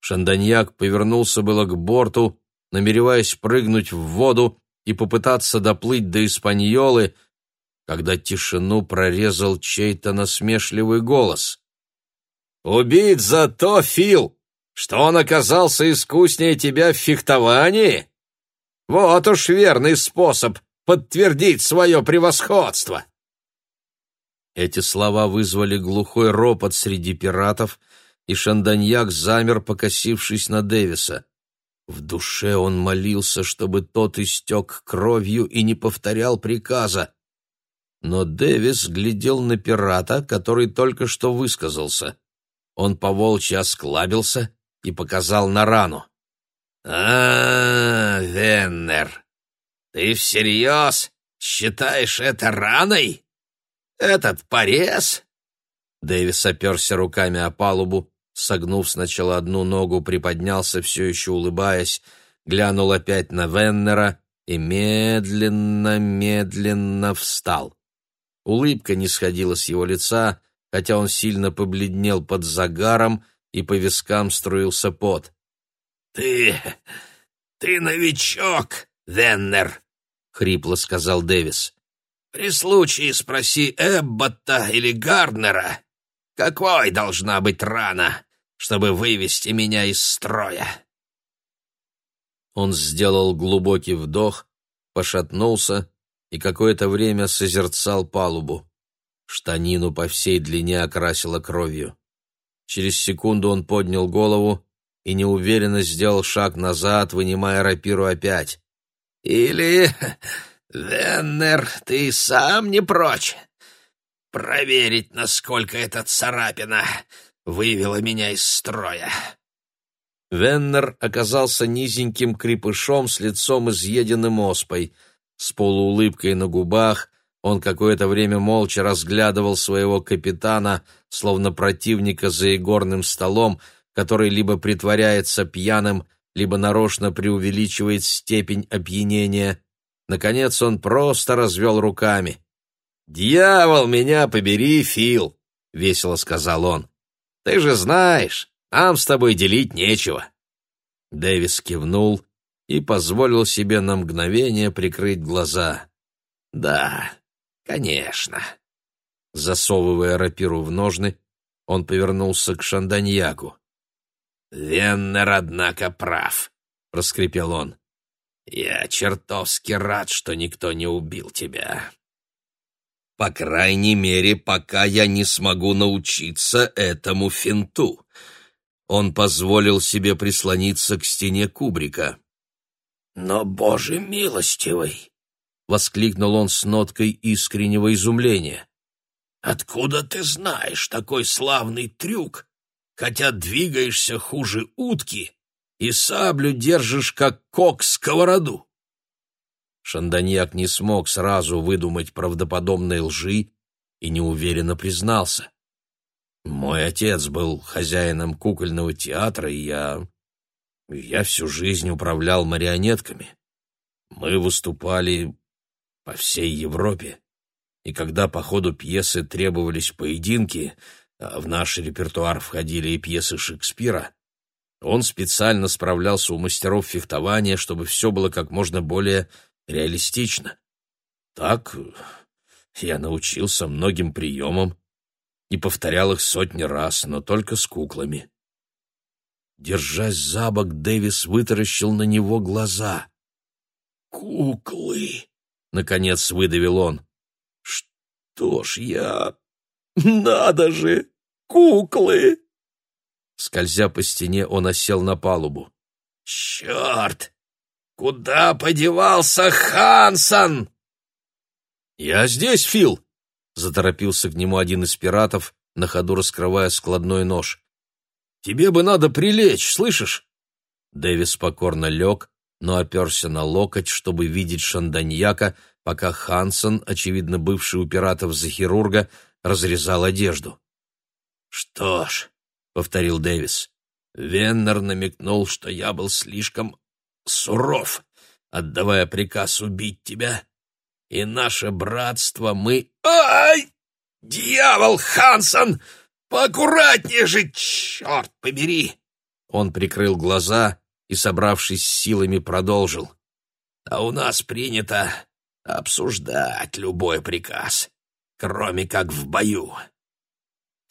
Шанданьяк повернулся было к борту, намереваясь прыгнуть в воду и попытаться доплыть до Испаньолы, когда тишину прорезал чей-то насмешливый голос. «Убить за то, Фил, что он оказался искуснее тебя в фехтовании? Вот уж верный способ
подтвердить свое превосходство!»
Эти слова вызвали глухой ропот среди пиратов, и Шанданьяк замер, покосившись на Дэвиса. В душе он молился, чтобы тот истек кровью и не повторял приказа. Но Дэвис глядел на пирата, который только что высказался. Он поволчьи осклабился и показал на рану.
«А, Веннер, ты всерьез считаешь это раной? Этот порез?»
Дэвис оперся руками о палубу, согнув сначала одну ногу, приподнялся, все еще улыбаясь, глянул опять на Веннера и медленно-медленно встал. Улыбка не сходила с его лица, хотя он сильно побледнел под загаром, и по вискам струился пот.
«Ты... ты новичок, Веннер», — хрипло сказал Дэвис. «При случае спроси Эбботта или Гарднера, какой должна быть рана, чтобы вывести меня из строя?»
Он сделал глубокий вдох, пошатнулся и какое-то время созерцал палубу. Штанину по всей длине окрасило кровью. Через секунду он поднял голову и неуверенно сделал шаг назад, вынимая рапиру опять.
«Или, Веннер, ты сам не прочь проверить, насколько эта царапина вывела меня из строя?»
Веннер оказался низеньким крепышом с лицом изъеденным оспой. С полуулыбкой на губах он какое-то время молча разглядывал своего капитана, словно противника за игорным столом, который либо притворяется пьяным, либо нарочно преувеличивает степень опьянения. Наконец он просто развел руками. «Дьявол, меня побери, Фил!» — весело сказал он. «Ты же знаешь, нам с тобой делить нечего». Дэвис кивнул и позволил себе на мгновение прикрыть глаза. «Да, конечно». Засовывая рапиру в ножны, он повернулся к Шанданьяку.
«Веннер, однако, прав», — проскрипел он. «Я чертовски рад, что никто не убил тебя. По крайней мере, пока я не смогу научиться этому финту». Он позволил себе прислониться к стене кубрика. «Но, Боже милостивый!» — воскликнул он с ноткой искреннего изумления. «Откуда ты знаешь такой славный трюк, хотя двигаешься хуже утки и саблю держишь, как кок сковороду.
Шанданьяк не смог сразу выдумать правдоподобной лжи и неуверенно признался. «Мой отец был хозяином кукольного театра, и я... я всю жизнь управлял марионетками. Мы выступали по всей Европе, и когда по ходу пьесы требовались поединки, а в наш репертуар входили и пьесы Шекспира, он специально справлялся у мастеров фехтования, чтобы все было как можно более реалистично. Так я научился многим приемам и повторял их сотни раз, но только с куклами. Держась за бок, Дэвис вытаращил на него глаза.
«Куклы!» — наконец выдавил он. «Что ж я надо же! Куклы!»
Скользя по стене, он осел на палубу.
«Черт! Куда подевался Хансон?»
«Я здесь, Фил!» — заторопился к нему один из пиратов, на ходу раскрывая складной нож. «Тебе бы надо прилечь, слышишь?» Дэвис покорно лег, но оперся на локоть, чтобы видеть Шанданьяка, пока Хансон, очевидно бывший у пиратов за хирурга, разрезал одежду.
«Что ж», — повторил Дэвис, — «Веннер намекнул, что я был слишком суров, отдавая приказ убить тебя, и наше братство мы... Ай! Дьявол, Хансон! Поаккуратнее же, черт побери!»
Он прикрыл глаза и, собравшись силами, продолжил.
«А у нас принято обсуждать любой приказ, кроме как в бою.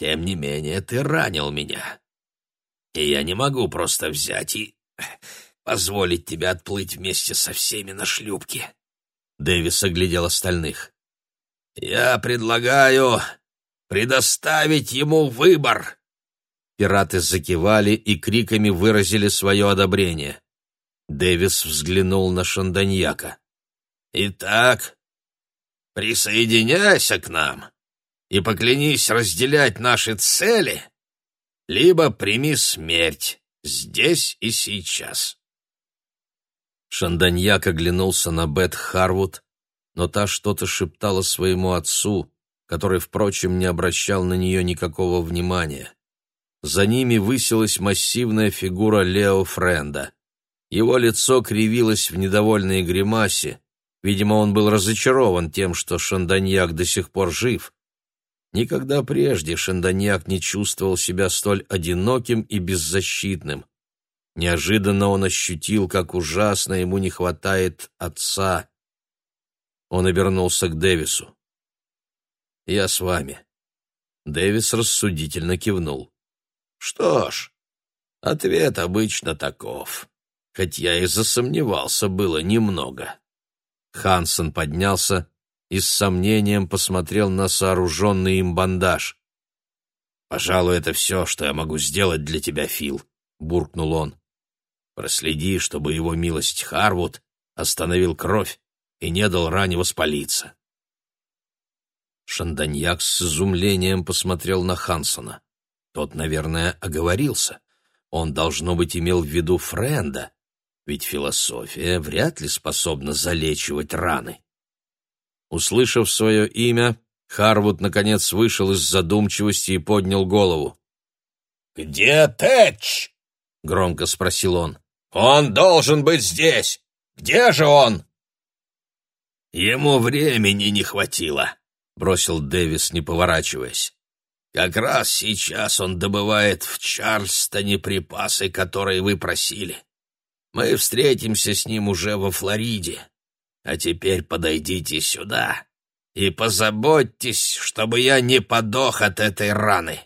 Тем не менее, ты ранил меня, и я не могу просто взять и позволить тебе отплыть вместе со всеми на шлюпке.
Дэвис оглядел остальных.
«Я предлагаю предоставить ему выбор!»
Пираты закивали и криками выразили свое одобрение. Дэвис взглянул на Шанданьяка.
«Итак, присоединяйся к нам и поклянись разделять наши цели, либо прими смерть здесь и сейчас».
Шанданьяк оглянулся на Бет Харвуд, но та что-то шептала своему отцу, который, впрочем, не обращал на нее никакого внимания. За ними высилась массивная фигура Лео Френда. Его лицо кривилось в недовольной гримасе. Видимо, он был разочарован тем, что Шанданьяк до сих пор жив. Никогда прежде Шанданьяк не чувствовал себя столь одиноким и беззащитным. Неожиданно он ощутил, как ужасно ему не хватает отца. Он обернулся к Дэвису. «Я с вами». Дэвис рассудительно кивнул.
Что ж, ответ обычно таков, хоть я и засомневался было немного.
Хансен поднялся и с сомнением посмотрел на сооруженный им бандаж. «Пожалуй, это все, что я могу сделать для тебя, Фил», — буркнул он. «Проследи, чтобы его милость Харвуд остановил кровь и не дал ране воспалиться». Шанданьяк с изумлением посмотрел на Хансона. Тот, наверное, оговорился. Он, должно быть, имел в виду Френда, ведь философия вряд ли способна залечивать раны. Услышав свое имя, Харвуд, наконец, вышел из задумчивости и поднял голову.
«Где Тэтч?»
— громко спросил он.
«Он должен быть здесь! Где же он?» «Ему времени не хватило», — бросил Дэвис, не поворачиваясь. Как раз сейчас он добывает в Чарльстоне припасы, которые вы просили. Мы встретимся с ним уже во Флориде. А теперь подойдите сюда и позаботьтесь, чтобы я не подох от этой раны.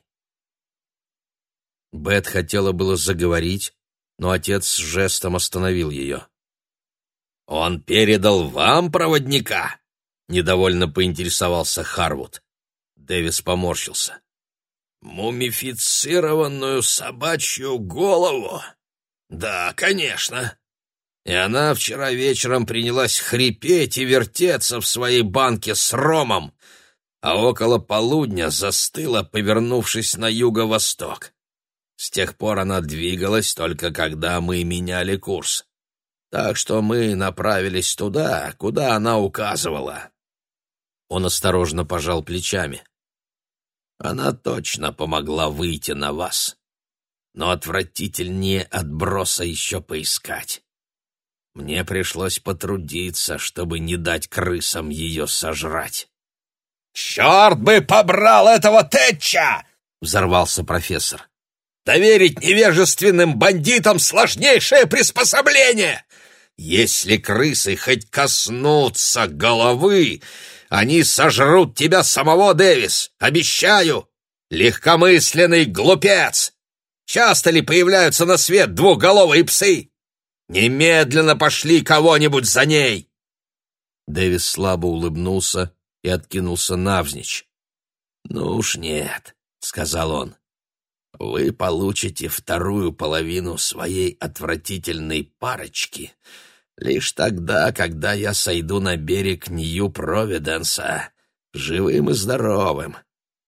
Бет хотела было заговорить, но отец жестом остановил ее.
«Он передал вам проводника?» — недовольно поинтересовался Харвуд. Дэвис поморщился мумифицированную собачью голову? Да, конечно. И она вчера вечером принялась хрипеть и вертеться в своей банке с ромом, а около полудня застыла, повернувшись на юго-восток. С тех пор она двигалась только когда мы меняли курс. Так что мы направились туда, куда она указывала.
Он осторожно пожал плечами.
Она точно помогла выйти на вас. Но отвратительнее отброса еще поискать. Мне пришлось потрудиться, чтобы не дать крысам ее сожрать. «Черт бы побрал этого Тэтча!» — взорвался профессор. «Доверить невежественным бандитам сложнейшее приспособление! Если крысы хоть коснутся головы, они сожрут тебя самого, Дэвис, обещаю! Легкомысленный глупец! Часто ли появляются на свет двухголовые псы? Немедленно пошли кого-нибудь за ней!»
Дэвис слабо улыбнулся и откинулся навзничь.
«Ну уж нет», — сказал он. «Вы получите вторую половину своей отвратительной парочки, Лишь тогда, когда я сойду на берег Нью-Провиденса, живым и здоровым,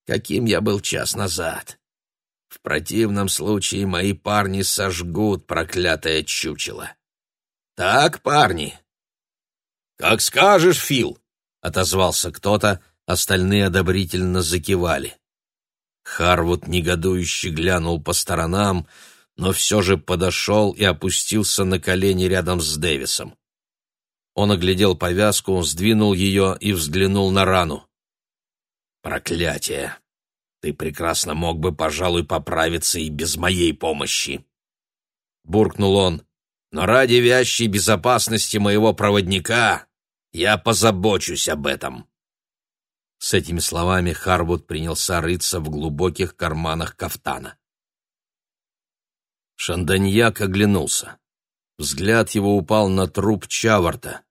каким я был час назад. В противном случае мои парни сожгут проклятое чучело. Так, парни? Как скажешь, Фил, отозвался кто-то, остальные одобрительно закивали. Харвуд негодующе глянул по сторонам, но все же подошел и опустился на колени рядом с Дэвисом. Он оглядел повязку, сдвинул ее и взглянул на рану. «Проклятие! Ты прекрасно мог бы, пожалуй, поправиться и без моей помощи!» Буркнул он. «Но ради вящей безопасности моего проводника я позабочусь об этом!» С этими словами Харвуд принялся рыться в глубоких карманах кафтана. Шанданьяк оглянулся. Взгляд его упал на труп Чаварта.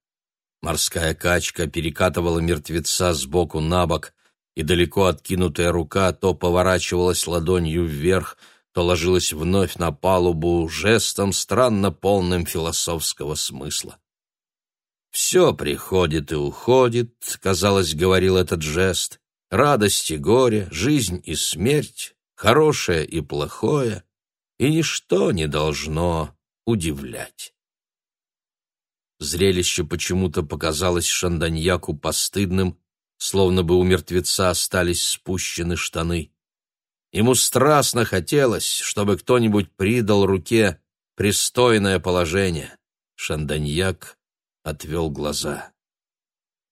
Морская качка перекатывала мертвеца с боку на бок, и далеко откинутая рука то поворачивалась ладонью вверх, то ложилась вновь на палубу жестом, странно полным философского смысла. «Все приходит и уходит», — казалось, говорил этот жест, — «радость и горе, жизнь и смерть, хорошее и плохое, и ничто не должно удивлять». Зрелище почему-то показалось Шанданьяку постыдным, словно бы у мертвеца остались спущены штаны. Ему страстно хотелось, чтобы кто-нибудь придал руке пристойное положение. Шанданьяк отвел глаза.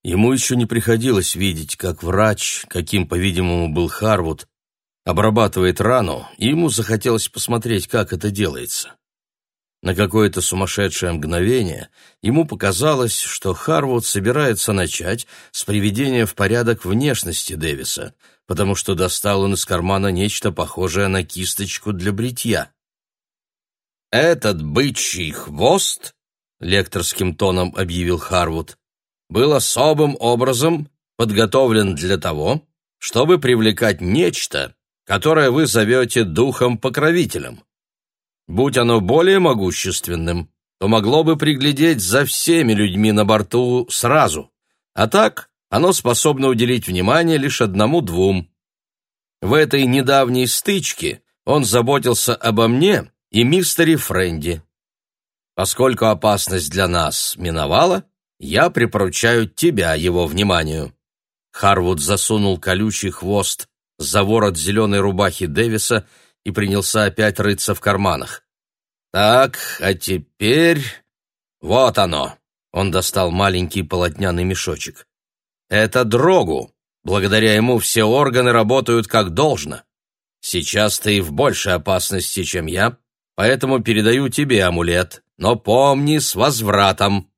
Ему еще не приходилось видеть, как врач, каким, по-видимому, был Харвуд, обрабатывает рану, и ему захотелось посмотреть, как это делается. На какое-то сумасшедшее мгновение ему показалось, что Харвуд собирается начать с приведения в порядок внешности Дэвиса, потому что достал он из кармана нечто похожее на кисточку для бритья. «Этот бычий хвост», — лекторским тоном объявил Харвуд, «был особым образом подготовлен для того, чтобы привлекать нечто, которое вы зовете духом-покровителем. Будь оно более могущественным, то могло бы приглядеть за всеми людьми на борту сразу, а так оно способно уделить внимание лишь одному-двум. В этой недавней стычке он заботился обо мне и мистере Френди. Поскольку опасность для нас миновала, я припоручаю тебя его вниманию. Харвуд засунул колючий хвост за ворот зеленой рубахи Дэвиса и принялся опять рыться в карманах. «Так, а теперь... Вот оно!» Он достал маленький полотняный мешочек. «Это дрогу. Благодаря ему все органы работают как должно. Сейчас ты в большей опасности, чем я, поэтому передаю тебе амулет. Но помни, с возвратом!»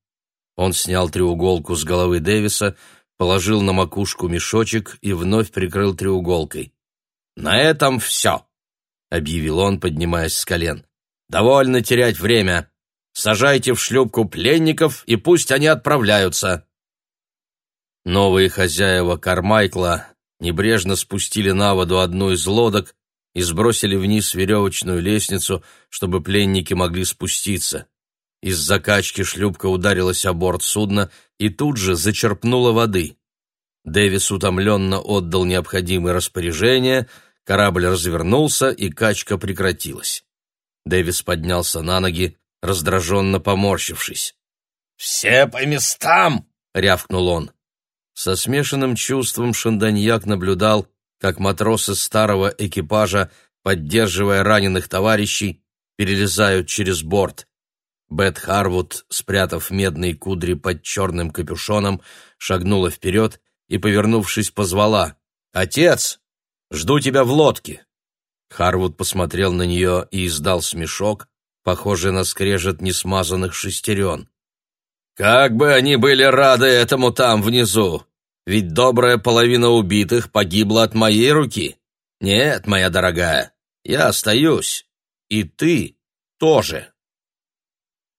Он снял треуголку с головы Дэвиса, положил на макушку мешочек и вновь прикрыл треуголкой. «На этом все!» — объявил он, поднимаясь с колен. «Довольно терять время. Сажайте в шлюпку пленников, и пусть они отправляются». Новые хозяева Кармайкла небрежно спустили на воду одну из лодок и сбросили вниз веревочную лестницу, чтобы пленники могли спуститься. Из закачки шлюпка ударилась о борт судна и тут же зачерпнула воды. Дэвис утомленно отдал необходимые распоряжения — Корабль развернулся, и качка прекратилась. Дэвис поднялся на ноги, раздраженно поморщившись.
«Все по местам!»
— рявкнул он. Со смешанным чувством Шанданьяк наблюдал, как матросы старого экипажа, поддерживая раненых товарищей, перелезают через борт. Бет Харвуд, спрятав медные кудри под черным капюшоном, шагнула вперед и, повернувшись, позвала «Отец!» Жду тебя в лодке». Харвуд посмотрел на нее и издал смешок, похожий на скрежет несмазанных шестерен. «Как бы они были рады этому там внизу! Ведь добрая половина убитых погибла от моей руки. Нет, моя дорогая, я остаюсь. И ты тоже».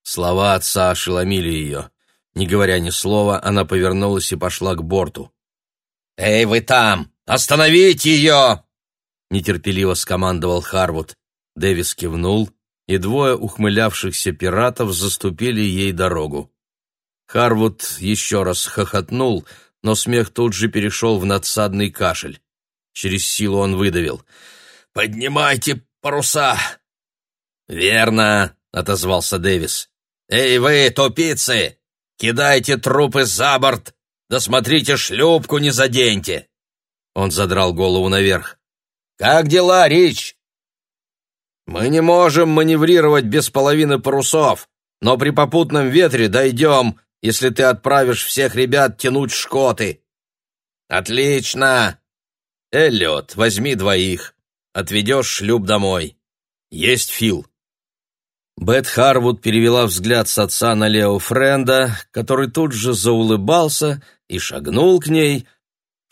Слова отца ошеломили ее. Не говоря ни слова, она повернулась и пошла к борту.
«Эй, вы там! Остановите ее!»
Нетерпеливо скомандовал Харвуд. Дэвис кивнул, и двое ухмылявшихся пиратов заступили ей дорогу. Харвуд еще раз хохотнул, но смех тут же перешел в надсадный кашель. Через силу он выдавил.
«Поднимайте паруса!»
«Верно!» — отозвался Дэвис.
«Эй вы, тупицы! Кидайте трупы за борт! Да смотрите, шлюпку не заденьте!»
Он задрал голову наверх.
«Как дела, Рич?»
«Мы не можем маневрировать без половины парусов, но при попутном ветре дойдем, если ты отправишь всех ребят тянуть шкоты».
«Отлично!»
«Эллиот, возьми двоих. Отведешь шлюп домой. Есть Фил». Бет Харвуд перевела взгляд с отца на Лео Френда, который тут же заулыбался и шагнул к ней,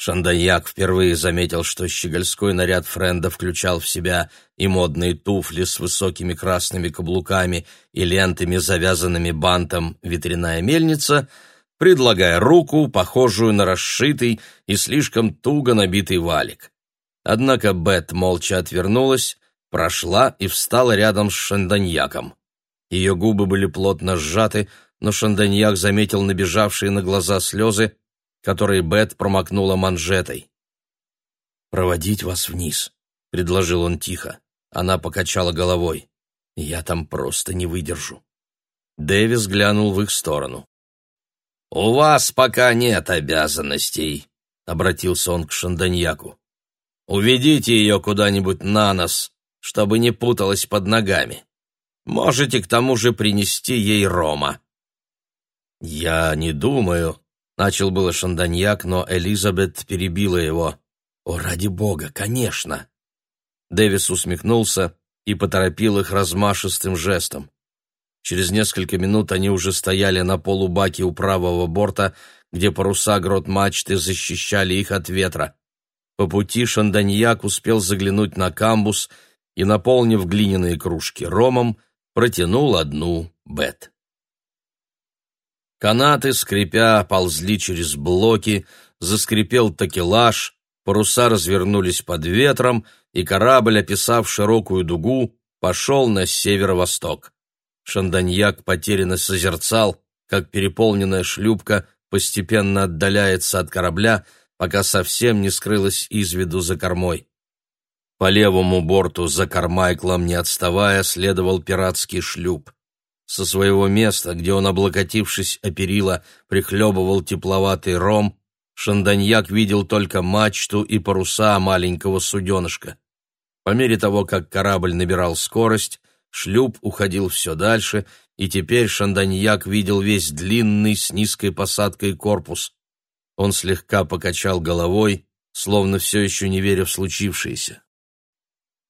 Шандаяк впервые заметил, что щегольской наряд Френда включал в себя и модные туфли с высокими красными каблуками и лентами, завязанными бантом «Ветряная мельница», предлагая руку, похожую на расшитый и слишком туго набитый валик. Однако Бет молча отвернулась, прошла и встала рядом с Шанданьяком. Ее губы были плотно сжаты, но Шанданьяк заметил набежавшие на глаза слезы, которые Бет промокнула манжетой. «Проводить вас вниз», — предложил он тихо. Она покачала головой. «Я там просто не выдержу». Дэвис глянул в их сторону. «У вас пока нет обязанностей», — обратился он к Шанданьяку. «Уведите ее куда-нибудь на нос, чтобы не путалась под ногами. Можете к тому же принести ей рома». «Я не думаю», — начал было Шанданьяк, но Элизабет перебила его. «О, ради бога, конечно!» Дэвис усмехнулся и поторопил их размашистым жестом. Через несколько минут они уже стояли на полубаке у правого борта, где паруса грот мачты защищали их от ветра. По пути Шанданьяк успел заглянуть на камбус и, наполнив глиняные кружки ромом, протянул одну Бет. Канаты, скрипя, ползли через блоки, заскрипел такелаж, паруса развернулись под ветром, и корабль, описав широкую дугу, пошел на северо-восток. Шанданьяк потерянно созерцал, как переполненная шлюпка постепенно отдаляется от корабля, пока совсем не скрылась из виду за кормой. По левому борту за Кармайклом, не отставая, следовал пиратский шлюп. Со своего места, где он, облокотившись о перила, прихлебывал тепловатый ром, Шанданьяк видел только мачту и паруса маленького суденышка. По мере того, как корабль набирал скорость, шлюп уходил все дальше, и теперь Шанданьяк видел весь длинный с низкой посадкой корпус. Он слегка покачал головой, словно все еще не веря в случившееся.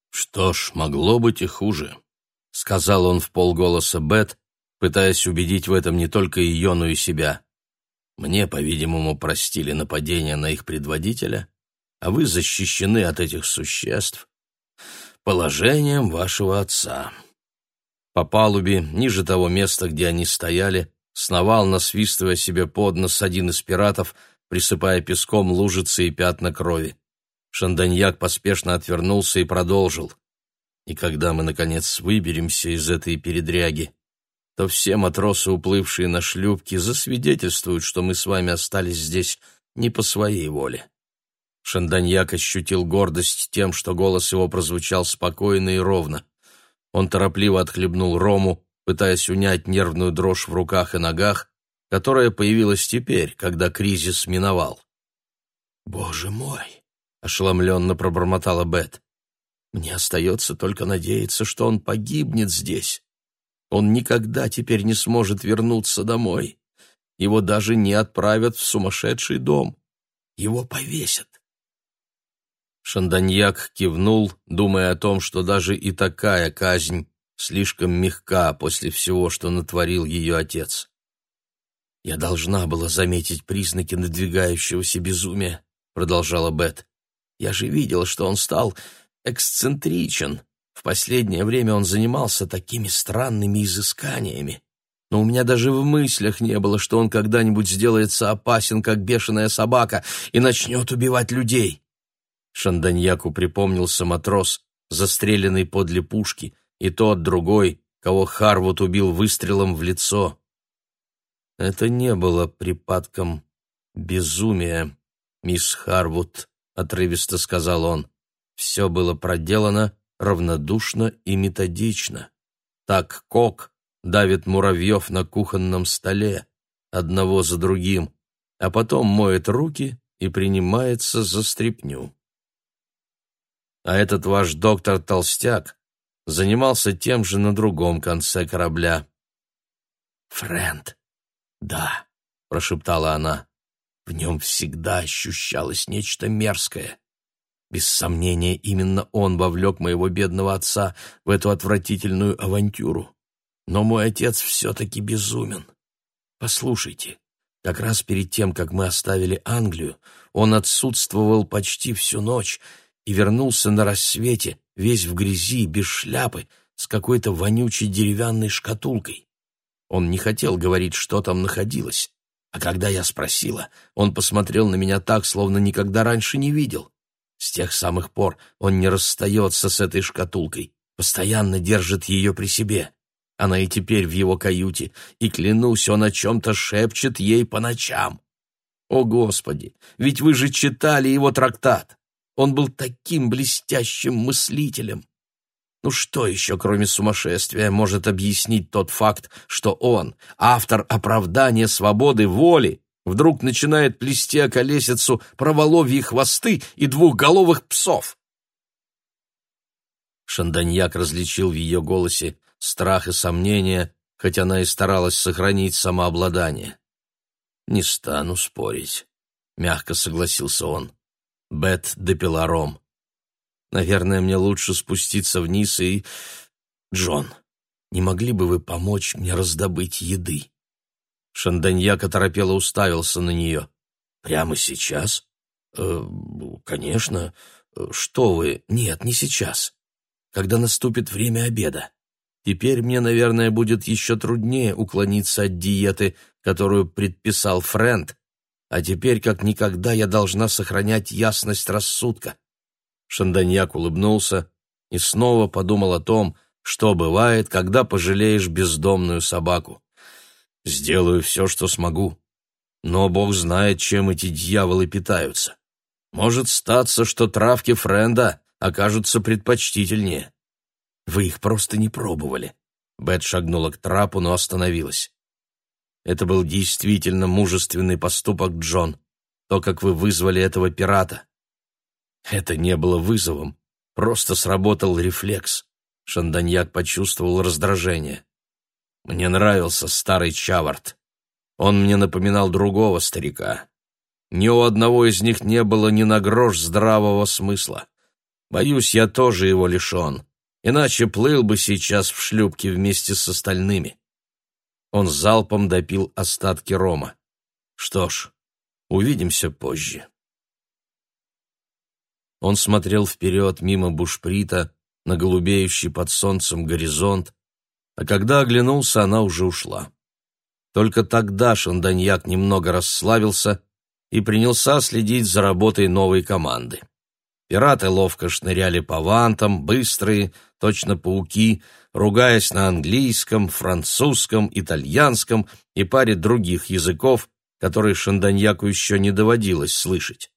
«Что ж, могло быть и хуже», — сказал он в полголоса Бет, пытаясь убедить в этом не только ее, но и себя. Мне, по-видимому, простили нападение на их предводителя, а вы защищены от этих существ положением вашего отца. По палубе, ниже того места, где они стояли, сновал, насвистывая себе под нос один из пиратов, присыпая песком лужицы и пятна крови. Шанданьяк поспешно отвернулся и продолжил. «И когда мы, наконец, выберемся из этой передряги, то все матросы, уплывшие на шлюпки, засвидетельствуют, что мы с вами остались здесь не по своей воле. Шанданьяк ощутил гордость тем, что голос его прозвучал спокойно и ровно. Он торопливо отхлебнул рому, пытаясь унять нервную дрожь в руках и ногах, которая появилась теперь, когда кризис миновал. «Боже мой!» — ошеломленно пробормотала Бет. «Мне остается только надеяться, что он погибнет здесь. Он никогда теперь не сможет вернуться домой. Его даже не отправят в сумасшедший дом. Его повесят. Шанданьяк кивнул, думая о том, что даже и такая казнь слишком мягка после всего, что натворил ее отец. «Я должна была заметить признаки надвигающегося безумия», — продолжала Бет. «Я же видела, что он стал эксцентричен, в последнее время он занимался такими странными изысканиями. Но у меня даже в мыслях не было, что он когда-нибудь сделается опасен, как бешеная собака, и начнет убивать людей. Шанданьяку припомнился матрос, застреленный подле пушки, и тот другой, кого Харвуд убил выстрелом в лицо. Это не было припадком безумия, мисс Харвуд, отрывисто сказал он. Все было проделано равнодушно и методично. Так Кок давит муравьев на кухонном столе, одного за другим, а потом моет руки и принимается за стряпню. А этот ваш доктор-толстяк занимался тем же на другом конце корабля. «Фрэнд, да», — прошептала она, — «в нем всегда ощущалось нечто мерзкое. Без сомнения, именно он вовлек моего бедного отца в эту отвратительную авантюру. Но мой отец все-таки безумен. Послушайте, как раз перед тем, как мы оставили Англию, он отсутствовал почти всю ночь и вернулся на рассвете, весь в грязи, без шляпы, с какой-то вонючей деревянной шкатулкой. Он не хотел говорить, что там находилось, А когда я спросила, он посмотрел на меня так, словно никогда раньше не видел. С тех самых пор он не расстается с этой шкатулкой, постоянно держит ее при себе. Она и теперь в его каюте, и, клянусь, он о чем-то шепчет ей по ночам. О, Господи, ведь вы же читали его трактат. Он был таким блестящим мыслителем. Ну что еще, кроме сумасшествия, может объяснить тот факт, что он, автор оправдания свободы воли, вдруг начинает плести околесицу про воловьи хвосты и двухголовых псов? Шанданьяк различил в ее голосе страх и сомнение, хотя она и старалась сохранить самообладание. «Не стану спорить», — мягко согласился он. Бет допила ром. Наверное, мне лучше спуститься вниз и... Джон, не могли бы вы помочь мне раздобыть еды?» Шанданьяк оторопело уставился на нее. «Прямо сейчас?» э, «Конечно. Что вы? Нет, не сейчас. Когда наступит время обеда. Теперь мне, наверное, будет еще труднее уклониться от диеты, которую предписал Фрэнд, а теперь как никогда я должна сохранять ясность рассудка. Шанданьяк улыбнулся и снова подумал о том, что бывает, когда пожалеешь бездомную собаку. «Сделаю все, что смогу. Но Бог знает, чем эти дьяволы питаются. Может статься, что травки Френда окажутся предпочтительнее. Вы их просто не пробовали». Бет шагнула к трапу, но остановилась. «Это был действительно мужественный поступок, Джон. То, как вы вызвали этого пирата. Это не было вызовом, просто сработал рефлекс. Шанданьяк почувствовал раздражение. Мне нравился старый Чавард. Он мне напоминал другого старика. Ни у одного из них не было ни на грош здравого смысла. Боюсь, я тоже его лишен, иначе плыл бы сейчас в шлюпке вместе с остальными. Он залпом допил остатки рома. Что ж, увидимся позже. Он смотрел вперед мимо бушприта на голубеющий под солнцем горизонт, а когда оглянулся, она уже ушла. Только тогда Шанданьяк немного расслабился и принялся следить за работой новой команды. Пираты ловко шныряли по вантам, быстрые, точно пауки, ругаясь на английском, французском, итальянском и паре других языков, которые Шанданьяку еще не доводилось слышать.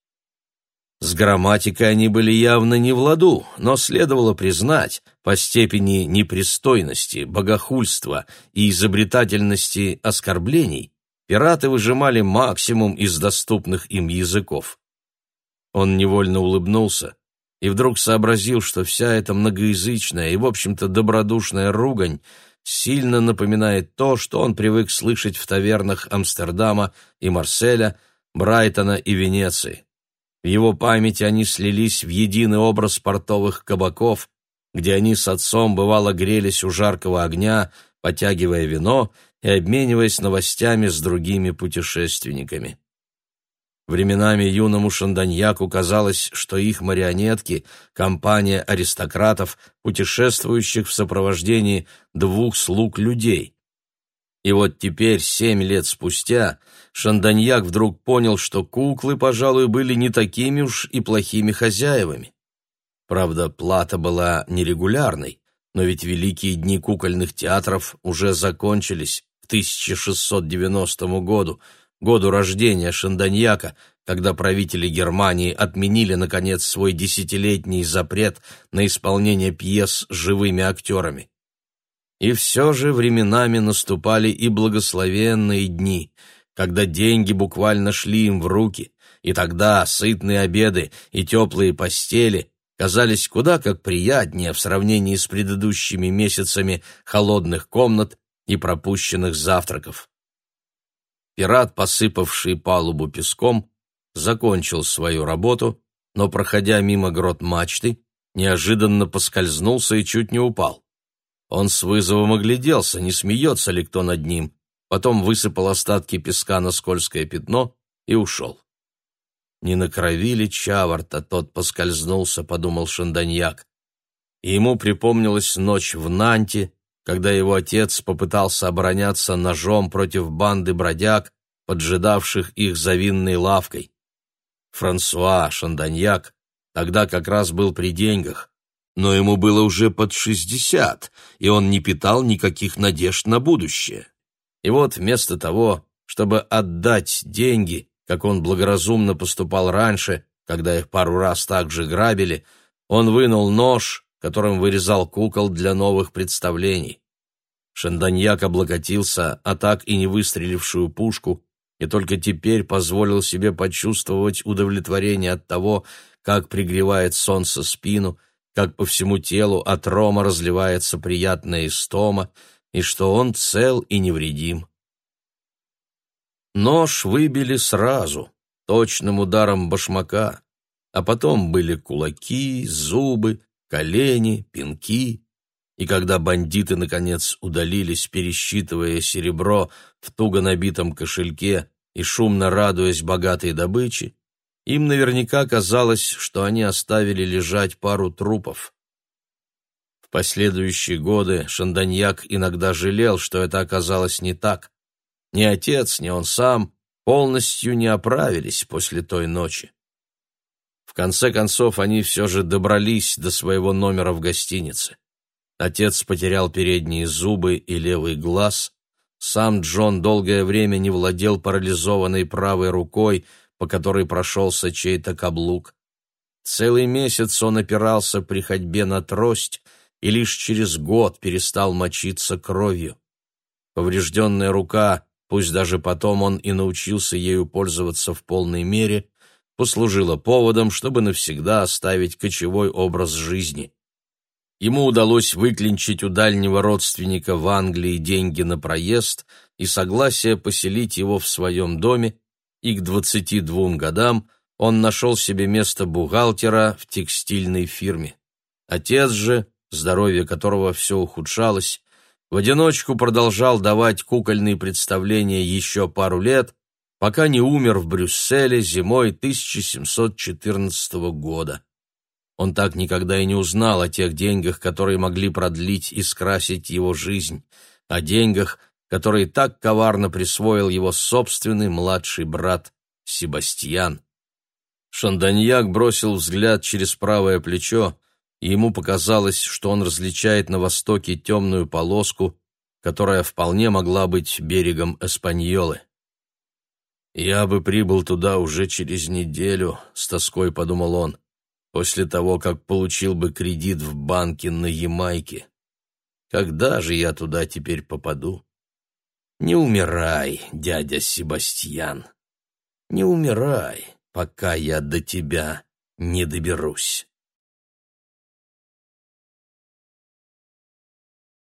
С грамматикой они были явно не в ладу, но следовало признать, по степени непристойности, богохульства и изобретательности оскорблений, пираты выжимали максимум из доступных им языков. Он невольно улыбнулся и вдруг сообразил, что вся эта многоязычная и, в общем-то, добродушная ругань сильно напоминает то, что он привык слышать в тавернах Амстердама и Марселя, Брайтона и Венеции. В его памяти они слились в единый образ портовых кабаков, где они с отцом бывало грелись у жаркого огня, потягивая вино и обмениваясь новостями с другими путешественниками. Временами юному Шанданьяку казалось, что их марионетки — компания аристократов, путешествующих в сопровождении двух слуг людей. И вот теперь, семь лет спустя, Шанданьяк вдруг понял, что куклы, пожалуй, были не такими уж и плохими хозяевами. Правда, плата была нерегулярной, но ведь великие дни кукольных театров уже закончились к 1690 году, году рождения Шанданьяка, когда правители Германии отменили, наконец, свой десятилетний запрет на исполнение пьес живыми актерами. И все же временами наступали и благословенные дни — когда деньги буквально шли им в руки, и тогда сытные обеды и теплые постели казались куда как приятнее в сравнении с предыдущими месяцами холодных комнат и пропущенных завтраков. Пират, посыпавший палубу песком, закончил свою работу, но, проходя мимо грот мачты, неожиданно поскользнулся и чуть не упал. Он с вызовом огляделся, не смеется ли кто над ним, потом высыпал остатки песка на скользкое пятно и ушел. Не на крови ли Чаварта тот поскользнулся, подумал Шанданьяк. И ему припомнилась ночь в Нанте, когда его отец попытался обороняться ножом против банды бродяг, поджидавших их за винной лавкой. Франсуа Шанданьяк тогда как раз был при деньгах, но ему было уже под шестьдесят, и он не питал никаких надежд на будущее. И вот вместо того, чтобы отдать деньги, как он благоразумно поступал раньше, когда их пару раз также грабили, он вынул нож, которым вырезал кукол для новых представлений. Шанданьяк облокотился о так и не выстрелившую пушку и только теперь позволил себе почувствовать удовлетворение от того, как пригревает солнце спину, как по всему телу от рома разливается приятная истома, и что он цел и невредим. Нож выбили сразу, точным ударом башмака, а потом были кулаки, зубы, колени, пинки, и когда бандиты, наконец, удалились, пересчитывая серебро в туго набитом кошельке и шумно радуясь богатой добыче, им наверняка казалось, что они оставили лежать пару трупов. Последующие годы Шанданьяк иногда жалел, что это оказалось не так. Ни отец, ни он сам полностью не оправились после той ночи. В конце концов, они все же добрались до своего номера в гостинице. Отец потерял передние зубы и левый глаз. Сам Джон долгое время не владел парализованной правой рукой, по которой прошелся чей-то каблук. Целый месяц он опирался при ходьбе на трость и лишь через год перестал мочиться кровью. Поврежденная рука, пусть даже потом он и научился ею пользоваться в полной мере, послужила поводом, чтобы навсегда оставить кочевой образ жизни. Ему удалось выклинчить у дальнего родственника в Англии деньги на проезд и согласие поселить его в своем доме, и к 22 годам он нашел себе место бухгалтера в текстильной фирме. Отец же, здоровье которого все ухудшалось, в одиночку продолжал давать кукольные представления еще пару лет, пока не умер в Брюсселе зимой 1714 года. Он так никогда и не узнал о тех деньгах, которые могли продлить и скрасить его жизнь, о деньгах, которые так коварно присвоил его собственный младший брат Себастьян. Шанданьяк бросил взгляд через правое плечо, и ему показалось, что он различает на востоке темную полоску, которая вполне могла быть берегом Эспаньолы. «Я бы прибыл туда уже через неделю», — с тоской подумал он после того, как получил бы кредит в банке на Ямайке. Когда же я туда теперь попаду? Не умирай, дядя Себастьян. Не умирай, пока я до тебя не доберусь.